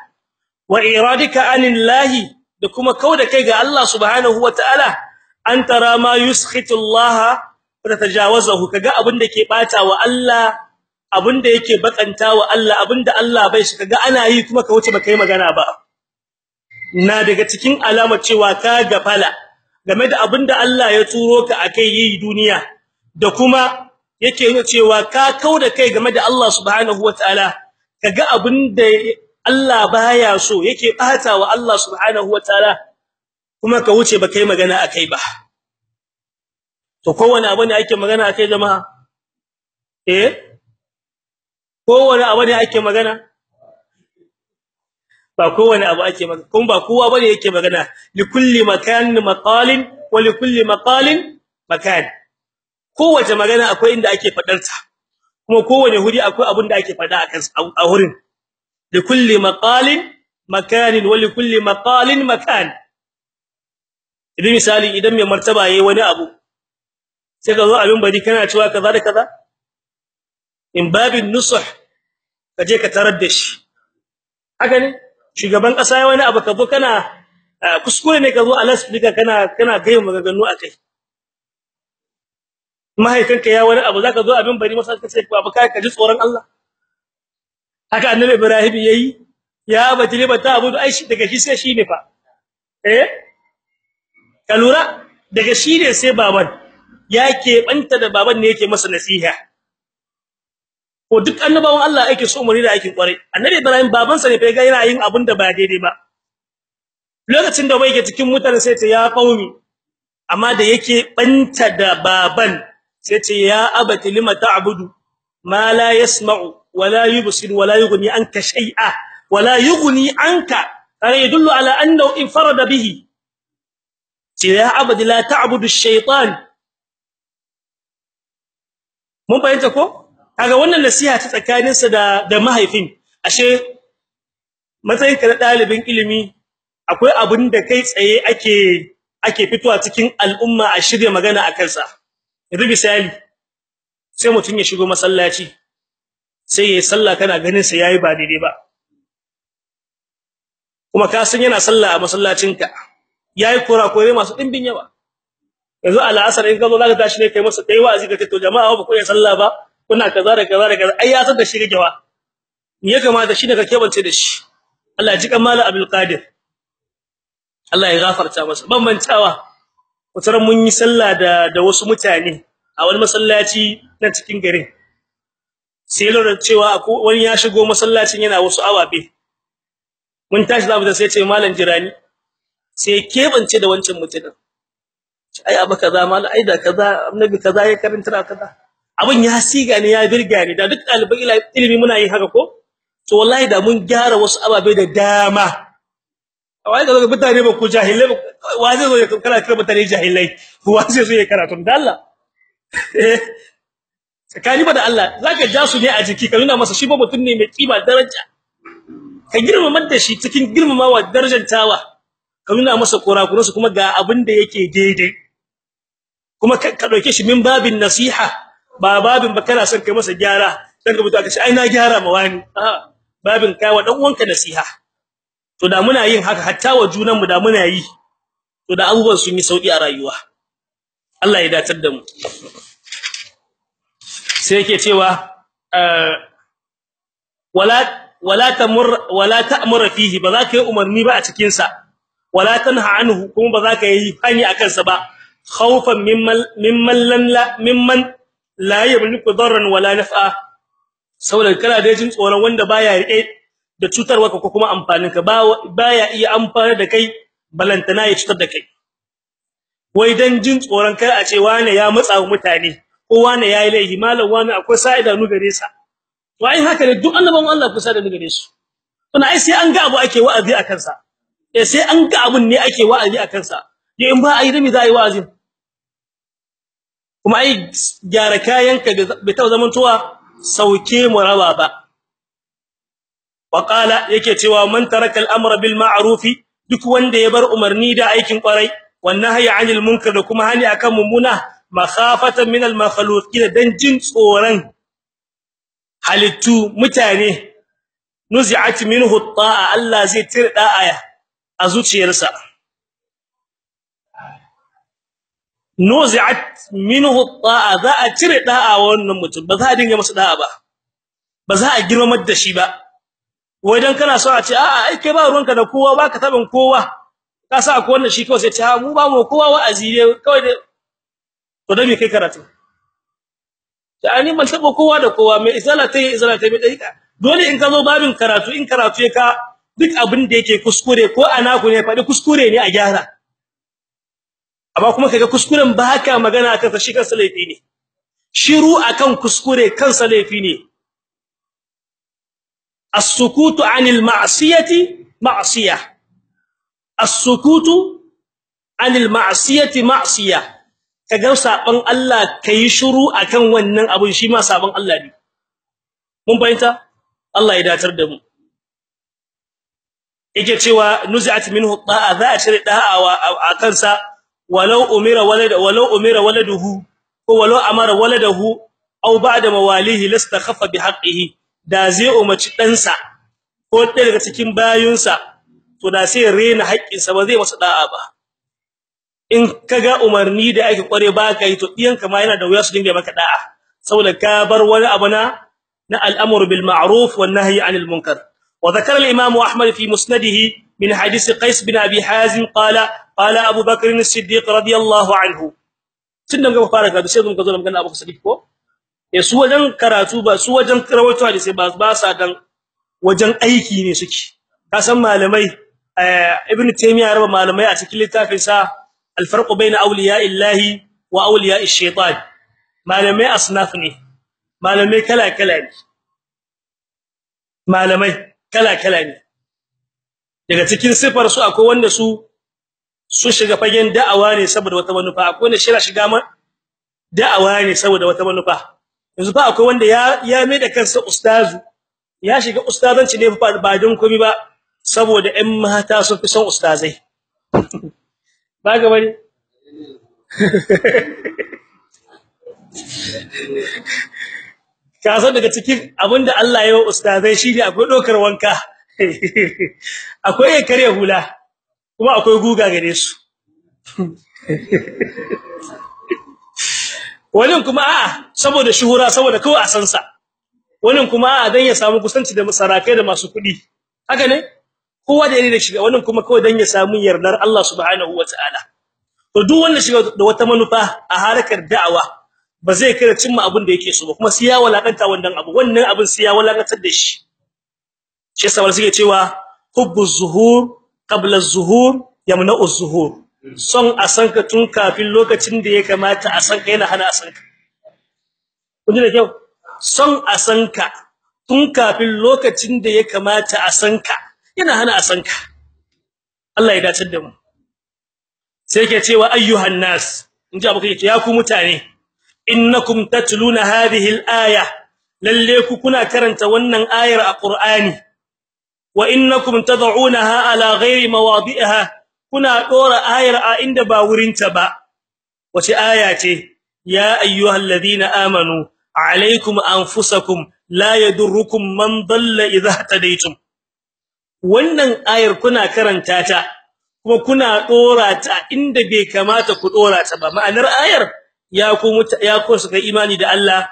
wa iradika anillahi da kuma kauda kai ga Allah subhanahu wataala an tara ma yuskhitu Allah wa tajawazahu kaga abin da ke bata wa Allah abin da yake bakanta wa Allah abin da Allah bai shi kaga ana yi kuma ka wuce baka yi magana ba. Na daga cikin alamar cewa ka gafala game da abin da Allah ya turo ka akai yi duniya da kuma yake nuna cewa ka kauda kai game da Allah subhanahu wataala kaga abin da Allah baya so yake bata wa Allah subhanahu wataala kuma ka wuce baka yi magana akai ba. To kowane abu ne ake magana akai jama'a? Eh? Kowane abu ne ake magana? Ba kowane abu ake magana kuma ba kowa ba ne yake magana. Likulli makanin maqalin wa likulli maqalin makan. Kowace magana akwai inda ake fadar ta kuma kowane huri akwai abin da ake fada akan a hurin likulli maqalin makanin wa likulli maqalin makan. Idan misali idan mai martaba yayi wani abu sai ka zo abin bari kana cewa kaza da kaza? In babin nusuh kaje ka tarar da shi. Haka ne? Shugaban kasa wani abu ka zo kana kuskure ne ka zo a lasfika kana kana gayin maganganu akai mahaifinka ya wani abu zaka zo abin bari masa kace babu kai ka ji tsoron Allah. Haka annabi Ibrahim yayi ya bajire bata abu ai shi daga shi sai shi ne fa. Eh? Ka lura? Daga shi ne sai baban. Yake banta da baban ne yake masa nasiha. Ko duk annabawan Allah yake so mu da aikin ƙwarai annabi Ibrahim babansa ne fa ga yana yin abin da ba daidai ba. Lokacin da bai ke cikin mutane sai ta ya qaumi amma da yake banta da baban sai ce ya abati lima ta'budu ma la yasma'u wala yubsir wala yughni anka shay'a wala yughni anka. Kana yadullu ala annahu infarada bihi. Ce ya abadi la ta'budu ash-shaytan. Mun bayyana ko? Kaga wannan nasiha ta tsakaninsa da da mahaifin. Ashe matsayinka na dalibin ilimi akwai abin da kai tsaye ake ake fitowa cikin al'umma a shirye magana akan sa yanzu misali sai mutun ya shigo masallaci sai yayi sallah kana ganin sa yayi ba daidai ba. Kuma ka san yana sallah a masallacinka yayi kurakure masu dimbin yawa. Yanzu al'asar in ka zo zaka tashi ne kai masa kai wa'azi ka to jama'a ba ku yi sallah ba kuna kaza da kaza da kaza ai ya san da shi gawa me ya kamata shi da ka kebance da shi? Allah ya ji kamala Abdul Qadir Allah ya gafarta masa. Ban mantawa. Wataran mun yi sallah da da wasu mutane a wani masallaci na cikin garin. Sai lura cewa wani ya shigo masallacin yana wasu awabe. Mun tashi za mu da sai ce malam jirani sai kebance da wancan mutumin. Ai abu kaza malam ai da kaza annabi kaza ya karanta kaza. Abun ya siga ne ya birga ne da duk ɗaliban ilimi muna yin haka ko? To wallahi da mun gyara wasu ababe da dama. Wai ga mutane ba ku jahilai wa zai zo ya kana kira mutane jahilai? Wa zai zo ya karatu da Allah. Tsakani ba da Allah zaka ja su ne a jiki ka nuna masa shi ba mutum ne mai kima daraja. Ka girmama da shi cikin girmamawa darajantawa ka nuna masa kurakuransu kuma ga abin da yake daidai. Kuma ka ɗauke shi min babin nasiha ba babin ba kana son kai masa gyara. Dan ka mutu aka ce ai na gyara ma wani. A babin kai wa dan uwanka nasiha. To da muna yin haka hatta wa junanmu da muna yi to da abubuwan sun yi sauƙi a rayuwa. Allah ya datar da mu. Sai yake cewa wala wala tamur wala ta'mur fihi ba za ka yi umarni ba a cikin sa wala tanha anhu kuma ba za ka yi hani akan sa ba. Khawfan mimman mimman la mimman la yamliku darran wala naf'a. Saboda kana da jin tsoron wanda baya riƙe da cutarwa ko kuma amfanin ka baya iya amfana da kai balantana ya cutar da kai. Wai dan jin tsoron kai a ce wane ya matsa mutane ko wane yayi laifi malam wane akwai sa'ida nu gare sa. To ai haka ne duk annabawan Allah kusa da gare su. To ai sai an ga abu ake wa'azi akan sa eh sai an ga abun ne ake wa'azi akan sa in ba ai da za yi wa'azi kuma ai gyara kayanka bai ta zamantowa sauke mu raba ba. Waqala yake cewa man taraka al-amra bil ma'ruf duk wanda ya bar umarni da aikin ƙwarai wannan hayya 'anil munkar da kuma hani akan mummuna makhafatan min al-makhluqin dan jin tsoran halittu mutane nuzi'at minhu at-ta'a Allah zai tirda aya a zuciyarsa. Nuzi'at minhu at-ta'a za a cire da'a wannan mutum ba za a dinga masa da'a ba ba za a girmamar da shi ba. Wai dan kana so a ce a'a ai kai ba ruwanka da kowa baka taban kowa. Ka sa akwai wannan shi kawai sai ha mu ba mu kowa wa'azi ne kawai da to da me kai karatu? Da ani man taba kowa da kowa mai isala tai isala tai mai dariƙa dole in ka zo babin karatu in karatu ka duk abin da yake kuskure ko ana ku ne faɗi kuskure ne a gyara. Amma kuma kaga kuskuren ba haka magana akan shi kansa laifi ne. Shiru akan kuskure kansa laifi ne. As-sukutu 'anil ma'siyati ma'siyah as-sukutu 'anil ma'siyati ma'siyah kaga saban Allah kai shiru akan wannan abun shi ma saban Allah ne mun fahimta Allah ya datar da mu yake cewa nuzi'at minhu da'a za a cire da'a a kansa walau umira walada walau umira waladuhu ko walau amara waladahu aw ba'da mawalihi lastakhaffa bihaqqihi da zai umarci ɗansa ko ɗaya daga cikin bayunsa to da sai rena haƙƙinsa ba zai masa da'a ba. In kaga umarni da ake kware ba kai to diyanka ma yana da wuya su dinga maka da'a saboda ka bar wani abu na na al'amru bil ma'ruf wan nahyi 'anil munkar. Wa dhakara al-imam ahmad fi musnadihi min hadith qais bin abi hazim qala qala abu bakr as-siddiq radiyallahu anhu. Tun da muka fara karatu sai mun zo magana abu siddiq ko? Eh su wajen karatu ba su wajen rawaito hadisi ba ba sa dan wajen aiki ne suke. Ka san malamai ibnu taymiya raba malamai a cikin littafin sa al-farq bayna awliya'illahi wa awliya'ish shaitan malamai asnaf ne. Malamai kala kala ne. Malamai kala kala ne. Daga cikin sifar su akwai wanda su su shiga fagen da'awa ne saboda wata manufa. Akwai wanda shira shiga ma da'awa ne saboda wata manufa. Yanzu fa akwai wanda ya ya mai da kansa ustazu. Ya shiga ustazanci ne ba don komai ba saboda ƴan mata sun fi son ustazai. Ba ga ba ne? Ka san daga cikin abin da Allah ya yi ustazai shine akwai dokar wanka. Akwai kare hula kuma akwai guga gare su. Wannan kuma a'a saboda shuhura saboda kawai a san sa. Wannan kuma a'a dan ya samu kusanci da masarakai da masu kuɗi haka ne? Kowa da yake da shiga wannan kuma kawai dan ya samu yardar Allah subhanahu wataala to duk wanda shiga da wata manufa a harkar da'awa ba zai kai cimma abin da yake so ba kuma sai ya walakanta wannan abu. Wannan abin sai ya walakantar da shi. Shi yasa suke cewa hubbu zuhur qabla az-zuhur yamna'u az-zuhur son a sanka tun kafin lokacin da ya kamata a sanka yana hana a sanka kun ji da kyau? Son a sanka tun kafin lokacin da ya kamata a sanka yana hana a sanka Allah ya dace da mu. Sai yake cewa ayyuhan nas. Inji abu kake ya ku mutane innakum tatluna hadhihi al-aya. Lalle ku kuna karanta wannan ayar a Qur'ani. Wa innakum tad'unaha ala ghairi mawadi'iha. Kuna dora ayar a inda ba wurinta ba. Wace aya ce? Ya ayyuhalladhina amanu alaykum anfusakum la yadurrukum man dalla idha tadaytum. Wannan ayar kuna karanta ta kuma kuna dora ta inda bai kamata ku dora ta ba. Ma'anar ayar ya ku ya ku suka imani da Allah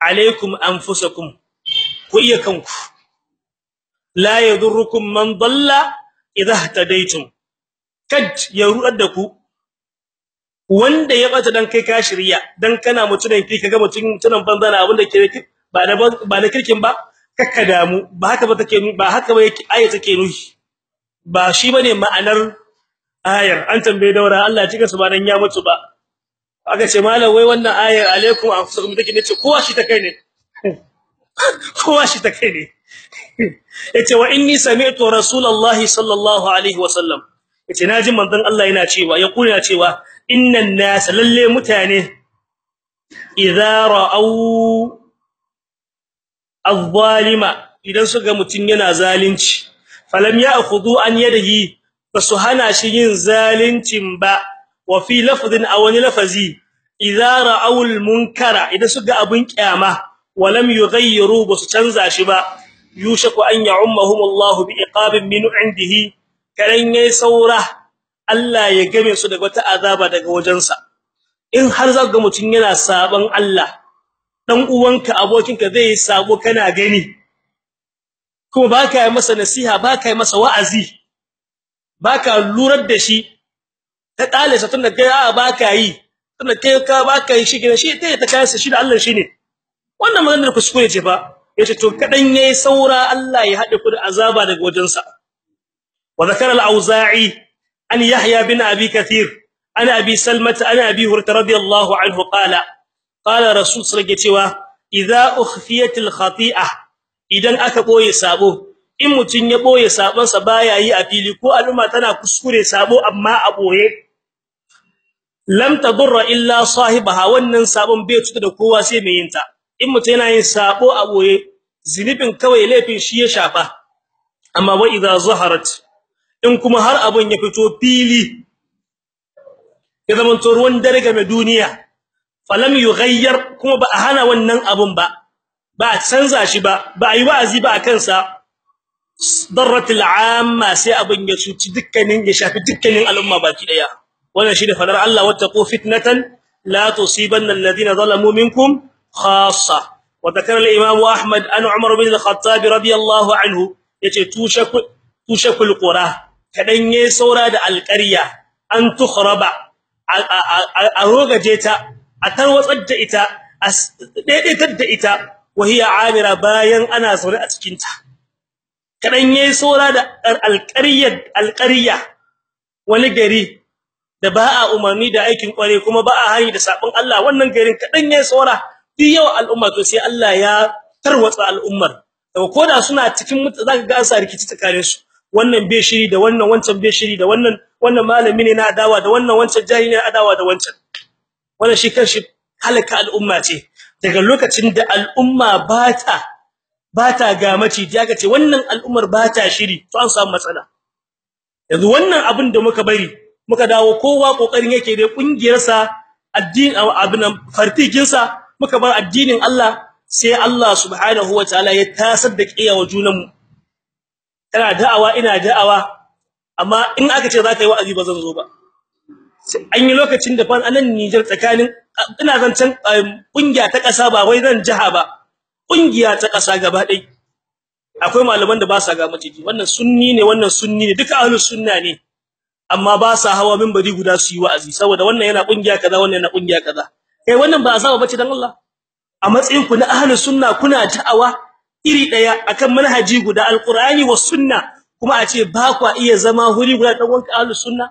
alaykum anfusakum. Ku iya kanku. La yadurrukum man dalla idha tadaytum. Kad ya rudar da ku. Wanda ya bata dan kai ka shirya dan kana mutunan ki kaga mutun tunan banzana abin da ke ba da ba da kirkin ba kakka damu. Ba haka ba take ba haka ba yake aya take nuhi. Ba shi ba ne ma'anar ayar. An tambaye daura Allah cika su ya mutu ba. Aka ce malam wai wannan ayar alaikum anfusakum take nace kowa shi ta kai ne. Kowa shi ta kai ne. Yace wa inni sami'tu rasulullahi sallallahu alaihi wasallam ya ce na ji manzon Allah yana cewa ya kula cewa innan nas lalle mutane idza ra'au az-zalima idan suga mutun yana zalunci falam ya'khudhu an yadihi ba su hana shi yin zaluncin ba wa fi lafdhin aw wani lafazi idza ra'au al-munkara idan suga abun kiyama walam yughayyiru ba su canza shi ba yushaku an ya'ummahum Allah bi iqabin min indihi karan yayi saura Allah ya game su daga wata azaba daga wajensa. In har zaka mutun yana saban Allah dan uwanka abokinka zai yi sabo kana gani kuma baka yi masa nasiha baka yi masa wa'azi baka lurar da shi ta kale sa tunda kai a baka yi. Tunda kai ka baka yi shi gina shi ta ta kansa shi da Allah shine wannan maganar kuskure ce fa. Yace to kadan yayi saura Allah ya hade ku da azaba daga wajensa. Wa zakara al-auza'i an yahya bin abi kathir ana abi salmata ana abi hurairah radiyallahu anhu qala qala rasul sallallahu cewa idza ukhfiyat al-khati'ah idan aka ɓoye sabo in mutun ya ɓoye sabon sa baya yi a fili ko al'umma tana kuskure sabo amma a ɓoye lam tadurra illa sahibaha wannan sabon bai tuta da kowa sai mai yinta. In mutum yana yin sabo a ɓoye zinibin kawai laifin shi ya shafa. Amma wa idza in kuma har abin ya fito fili ya zama to ruwan dare game duniya falam yughayyar kuma ba a hana wannan abun ba ba a canza shi ba ba a yi wa'azi ba a kansa. Darratul amma sai abin ya shuci dukkanin ya shafi dukkanin al'umma baki ɗaya wannan shine fadar Allah wattaqu fitnatan la tusibanna alladhina zalamu minkum khassa. Wa dhakara al-imam Ahmad an Umar bin al-Khattab radiyallahu anhu ya ce tushakul tushakul qura kadan saura da alqarya an tukhraba a rogaje ta a tarwatsar da ita a daidaitar da ita wahiya amira bayan ana zaune a cikin ta kadan saura da alqarya alqarya wani gari da ba umarni da aikin kware kuma ba a hani da sabon Allah wannan garin kadan yayi saura duk yawa al'umma to sai Allah ya tarwatsa al'ummar. To koda suna cikin zaka ga an sa rikici tsakanin su wannan bai shiri da wannan wancan bai shiri da wannan wannan malami ne na adawa da wannan wancan jahili ne adawa da wancan. Wannan shi kanshi halaka al'umma ce. Daga lokacin da al'umma ba ta ba ta ga maciji aka ce wannan al'ummar ba ta shiri to an samu matsala. Yanzu wannan abin da muka bari muka dawo kowa ƙoƙarin yake da ƙungiyar sa addini abin fartikin sa muka bar addinin Allah sai Allah subhanahu wataala ya tasar da kiyawa junan mu kana da'awa ina da'awa. Amma in aka ce zaka yi wa'azi ba zan zo ba. An yi lokacin da fa a nan Niger tsakanin ina zancan ƙungiya ta kasa ba wai zan jaha ba. Kungiya ta kasa gaba dai akwai malaman da ba sa ga maciji wannan sunni ne wannan sunni ne. Duka ahlus sunna ne. Amma ba sa hawa minbari guda su yi wa'azi. Saboda wannan yana ƙungiya kaza wannan yana ƙungiya kaza. Kai wannan ba azaba bace dan Allah. A matsayin ku na ahlus sunna kuna ta'awa iri ɗaya akan manhaji guda alqur'ani was sunna. Kuma a ce ba kwa iya zama huri guda dan wanka ahlus sunna?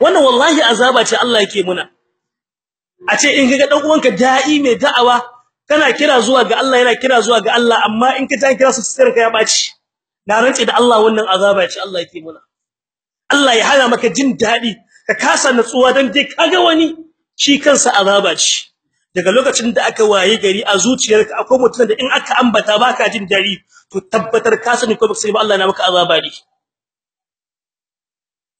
Wannan wallahi azaba ce Allah yake muna. A ce in kaga dan uwanka da'i mai da'awa kana kira zuwa ga Allah yana kira zuwa ga Allah amma in ka ta kira su sirka ya ɓaci na rance da Allah wannan azaba ce Allah yake muna. Allah ya hana maka jin daɗi ka kasa natsuwa dan dai kaga wani shi kansa azaba ce. Daga lokacin da aka waye gari a zuciyarka akwai mutum da in aka ambata baka jin daɗi to tabbatar ka sani ko baka sani ba Allah na maka azaba ne.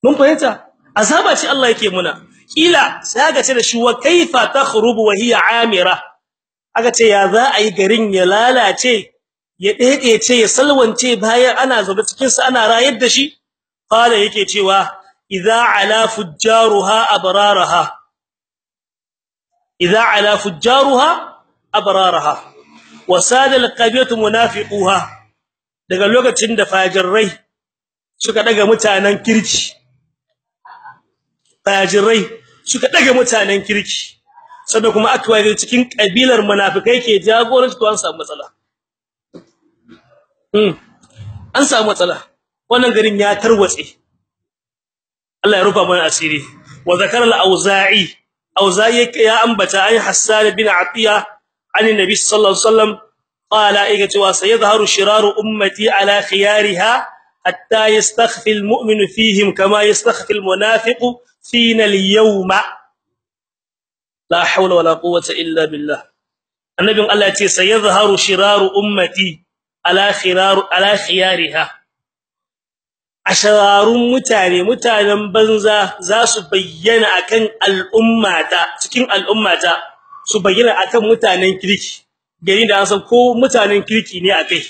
Mun fahimta? Azaba ce Allah yake muna. Kila sai ga ce da shi wa kaifa takhrubu wa hiya amira? Aka ce ya za a yi garin ya lalace ya ce ya salwance bayan ana zuba cikin sa ana rayar da shi? Qala yake cewa idza ala fujjaruha abraraha. Idza ala fujjaruha abraraha wasada alqabiyatu munafiquha daga lokacin da fajirai suka daga mutanen kirki fajirai suka daga mutanen kirki sannan kuma aka waye cikin kabilar munafikai ke jagoranci to an samu matsala an samu matsala wannan garin ya tarwatse Allah ya rufa mana asiri wa zakara al-auza'i أو ذلك يا أنبتا أي حسان بن عطية عن النبي صلى الله عليه وسلم قال إيجتوا سيظهر شرار أمتي على خيارها حتى يستخفي المؤمن فيهم كما يستخفي المنافق فينا اليوم. لا حول ولا قوة إلا بالله. النبي قال سيظهر شرار أمتي على خيارها. Ashararun mutane mutanen banza za su bayyana akan al'ummata cikin al'ummata su bayyana akan mutanen kirki. Gari da an san ko mutanen kirki ne akai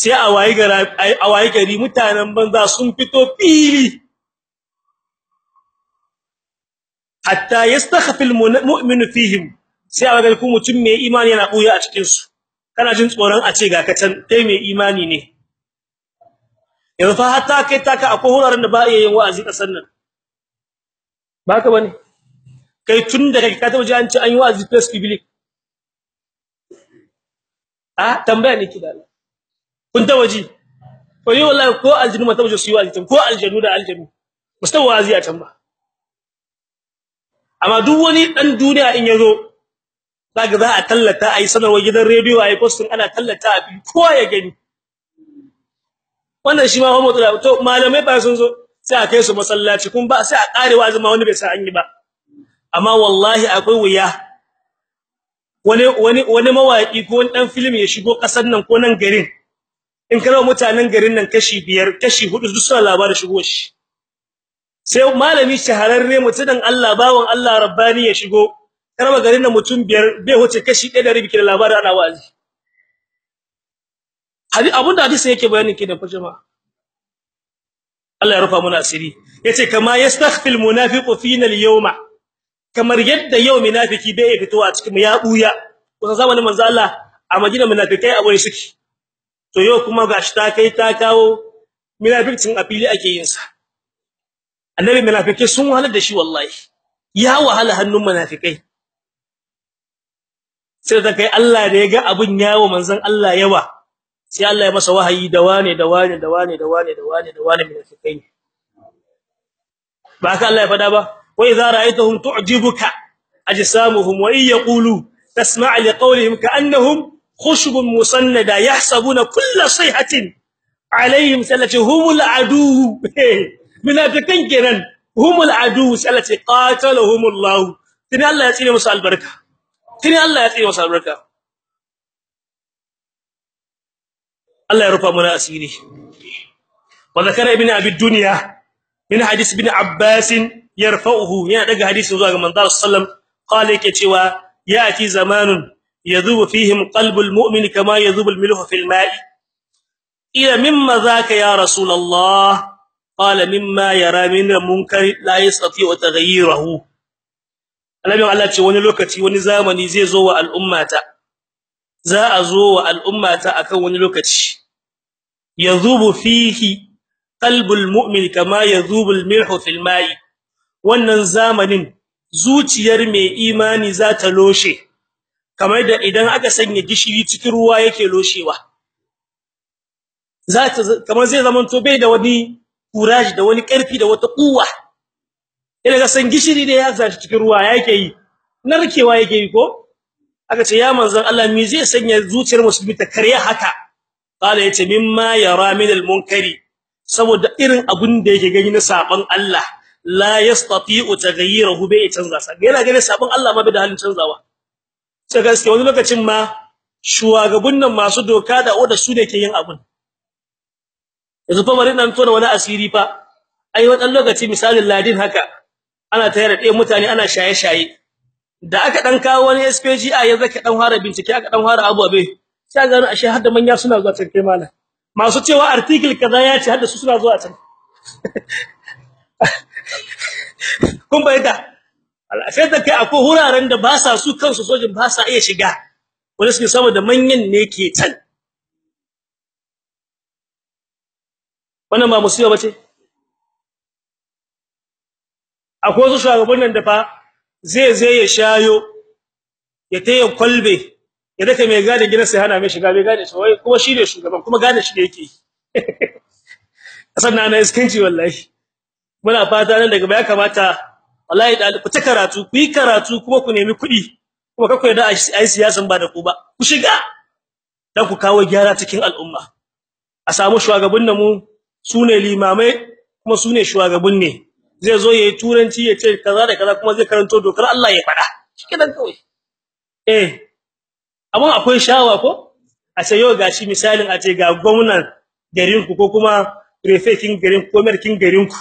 sai a wayi gari a wayi gari mutanen banza sun fito fili. Hatta yastakhfi almu'minu fihim sai a ga kuma mutum mai imani yana buya a cikin su kana jin tsoron a ce ga ka can kai mai imani ne. Yanzu fa hatta kai taka akwai wuraren da ba iya yin wa'azi ƙasar nan. Baka ba ne kai tun da kai ka taba ji an ci an yi wa'azi face public. A tambaya ne kida kun taba ji? Ko yi wallahi ko aljinu ma taba ji su yi wa'azi ko aljanu da aljanu. Mustawa wa'azi a can ba. Amma duk wani dan duniya in ya zo zaka za a tallata ai sanarwa gidan radio ai posting ana tallata a bi kowa ya gani. Wannan shi ma mutsala to malamai ba sun zo sai a kai su masallaci kun ba sai a kare wa zama wani bai sa an yi ba. Amma wallahi akwai wuya. Wani wani wani mawaki ko wani dan film ya shigo ƙasar nan ko nan garin in karawa mutanen garin nan kashi biyar kashi huɗu duk suna labarin shigo shi. Sai malami shahararre mutumin Allah bawon Allah rabbani ya shigo. Karba garin nan mutum biyar bai huce kashi 1 da rubi labarin ana wazi hadi abunda hadisi yake bayanin kidan fa jama'a. Allah ya rufa mana asiri. Yace kama yastakhfil munafiqu fina al-yawma. Kamar yadda yau munafiki bai fitowa cikin ya buya kusan zamanin manzo Allah a Madina munafikai a wani suke. To yau kuma gashi ta kai ta kawo munafikin a fili ake yin sa. Annabi munafikai sun wahala da shi wallahi. Ya wahala hannun munafikai. Sai da kai Allah da ya ga abun yawo manzon Allah yawa. Sai Allah ya masa wahayi da wane da wane da wane da wane da wane da wane munafikai ba ka Allah ya fada ba? Wa idza ra'aytahum tu'jibuka ajsamuhum wa in yaqulu tasma' li qawlihim ka'annahum khushubun musannada yahsabuna kulla sayhatin alaihim sallati humul adu. Munafikan kenan. Humul adu. Sallati qatalahumullah tin Allah ya tsine musu albarka. Tin Allah ya tsine musu albarka. Allah ya rufa mana asiri. Wa zakara ibn abi dunya min hadith ibn abbas yarfa'uhu yana daga hadisin zuwa ga manzo sallam qala yake cewa yati zamanun yadhubu fihim qalbul mu'min kama yadhubu al-milhu fil ma'i. Ila mimma zaka ya rasulullah qala mimma yara min munkar la yastati wa taghayyirahu annabi Allah ce wani lokaci wani zamani zai zo wa al'ummata. Za a zo wa al'ummata akan wani lokaci. Yadhubu fihi qalbul mu'min kama yadhubu al-milhu fil ma'i. Wannan zamanin zuciyar mai imani za ta loshe kamar da idan aka sanya gishiri cikin ruwa yake loshewa. Za ta kamar zai zaman to bai da wani courage da wani ƙarfi da wata kuwa idan ga san gishiri da ya zaci cikin ruwa yake yi narkewa yake yi ko? Aka ce ya manzon Allah me zai sanya zuciyar musulmi ta kare haka? Kala ya ce mimma yara min al-munkari saboda irin abun da yake gani na saban Allah la yastati'u taghayyirahu bai canza sa. Yana ganin saban Allah ma bai da halin canzawa. Sai gaskiya wani lokacin ma shugaban nan masu doka da oda su ne ke yin abun. Yanzu fa bari nan to da wani asiri fa. Ai wadan lokaci misalin ladin haka ana tayar da mutane ana shaye-shaye. Da aka dan kawo wani SPG a yanzu ka dan fara bincike aka dan fara abu abe sai ga ashe har da manya suna zuwa cikin mala masu cewa article kaza ya ce har da su suna zuwa can. Kun bayyana sai da kai akwai huraren da ba sa su kansu sojin ba sa iya shiga. Wanda suke saboda manyan ne ke can. Wannan ba musiba bace akwai wasu shugabannin da fa zai zai ya shayo ya tayi kwalbe ya daka mai gane gidan sai hana mai shiga mai gane shi kuma shi ne shugaban kuma gane shi ne yake sannan na iskanci wallahi. Muna fata nan daga baya kamata wallahi da ku ta karatu ku yi karatu kuma ku nemi kuɗi kuma ka koyi da ai siyasan ba da ku ba. Ku shiga! Dan ku kawo gyara cikin al'umma. A samu shugabannin mu su ne limamai kuma su ne shugaban ne zai zo yayi turanci ya ce kaza da kaza kuma zai karanto dokar Allah ya fada shikenan kawai. Eh. Amma akwai shawa ko? A ce yau gashi misalin a ce ga gwamnan garin ku ko kuma prefectin garin ko merkin garin ku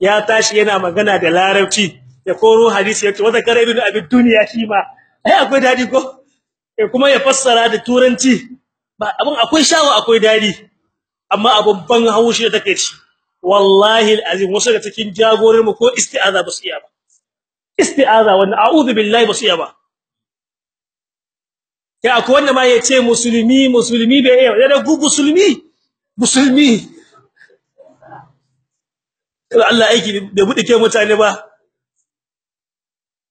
ya tashi yana magana da larabci ya koro hadisi ya ce wata kare ibn abi duniya shi ma. Ai akwai daɗi ko? Eh kuma ya fassara da turanci. Ba abun akwai shawa akwai daɗi. Amma abun ban haushi da take ci. Wallahi alazim wasu daga cikin jagorin mu ko isti'aza ba su iya ba. Isti'aza wannan a'udhu billahi ba su iya ba. Kai akwai wanda ma ya ce musulmi musulmi bai iya da gu musulmi musulmi. Allah aiki da budike mutane ba.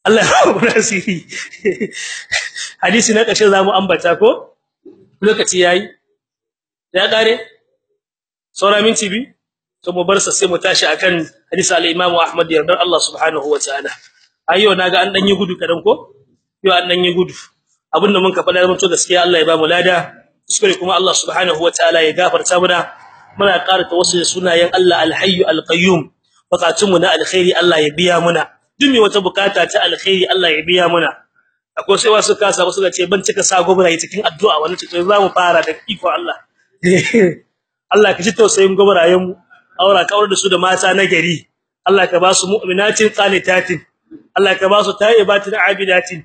Allah ya rabu nasiri hadisi na kashe za mu ambata ko? Lokaci yayi ya kare saura minti bi to mu bar sa sai mu tashi akan hadisi al-Imam Ahmad yardar Allah subhanahu wa ta'ala. Ayyo na ga an dan gudu kadan ko? Yo an dan gudu. Abinda mun ka fada mun to gaskiya Allah ya ba mu lada. Kuskure kuma Allah subhanahu wa ta'ala ya gafarta muna. Muna ƙara tawassul sunayen Allah al-Hayy al-Qayyum. Bukatun mu na alkhairi Allah ya biya muna. Duk me wata buƙata ta alkhairi Allah ya biya muna. Akwai sai wasu kasa wasu ga ce ban cika sa gobara cikin addu'a. Wannan ce to za mu fara da iko Allah. Allah ka ji tausayin gobarayen mu aura kawar da su da mata na gari. Allah ka ba su mu'minatin qanitatin. Allah ka ba su tayyibatin abidatin.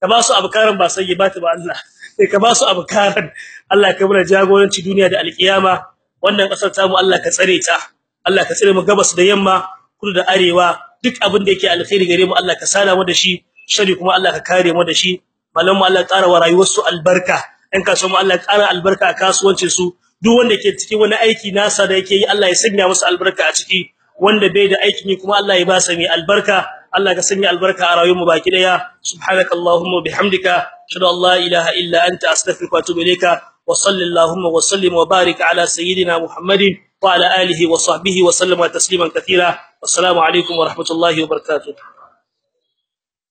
Ka ba su abkaran ba sayyibat ba Allah. Sai ka ba su abkaran. Allah ka bar jagoranci duniya da alkiyama. Wannan ƙasar ta mu Allah ka tsare ta. Allah ka tsare mu gabas da yamma kudu da arewa. Duk abin da yake alkhairi gare mu Allah ka sala mu da shi. Shari kuma Allah ka kare mu da shi. Malam mu Allah ƙara wa rayuwar su albarka. In ka so mu Allah ƙara albarka a kasuwancin su. Duk wanda ke cikin wani aiki nasa da yake yi Allah ya sanya masa albarka a ciki. Wanda bai da aikin yi kuma Allah ya ba sa mai albarka. Allah ka sanya albarka a rayuwar mu baki ɗaya. Subhanakallahumma bihamdika shada Allah ilaha illa anta astaghfiruka wa atubu ilayka. Wa sallallahu wa sallim wa barik ala sayyidina muhammadin wa ala alihi wa sahbihi wa sallama tasliman katira wassalamu alaikum wa rahmatullahi wa barakatuh.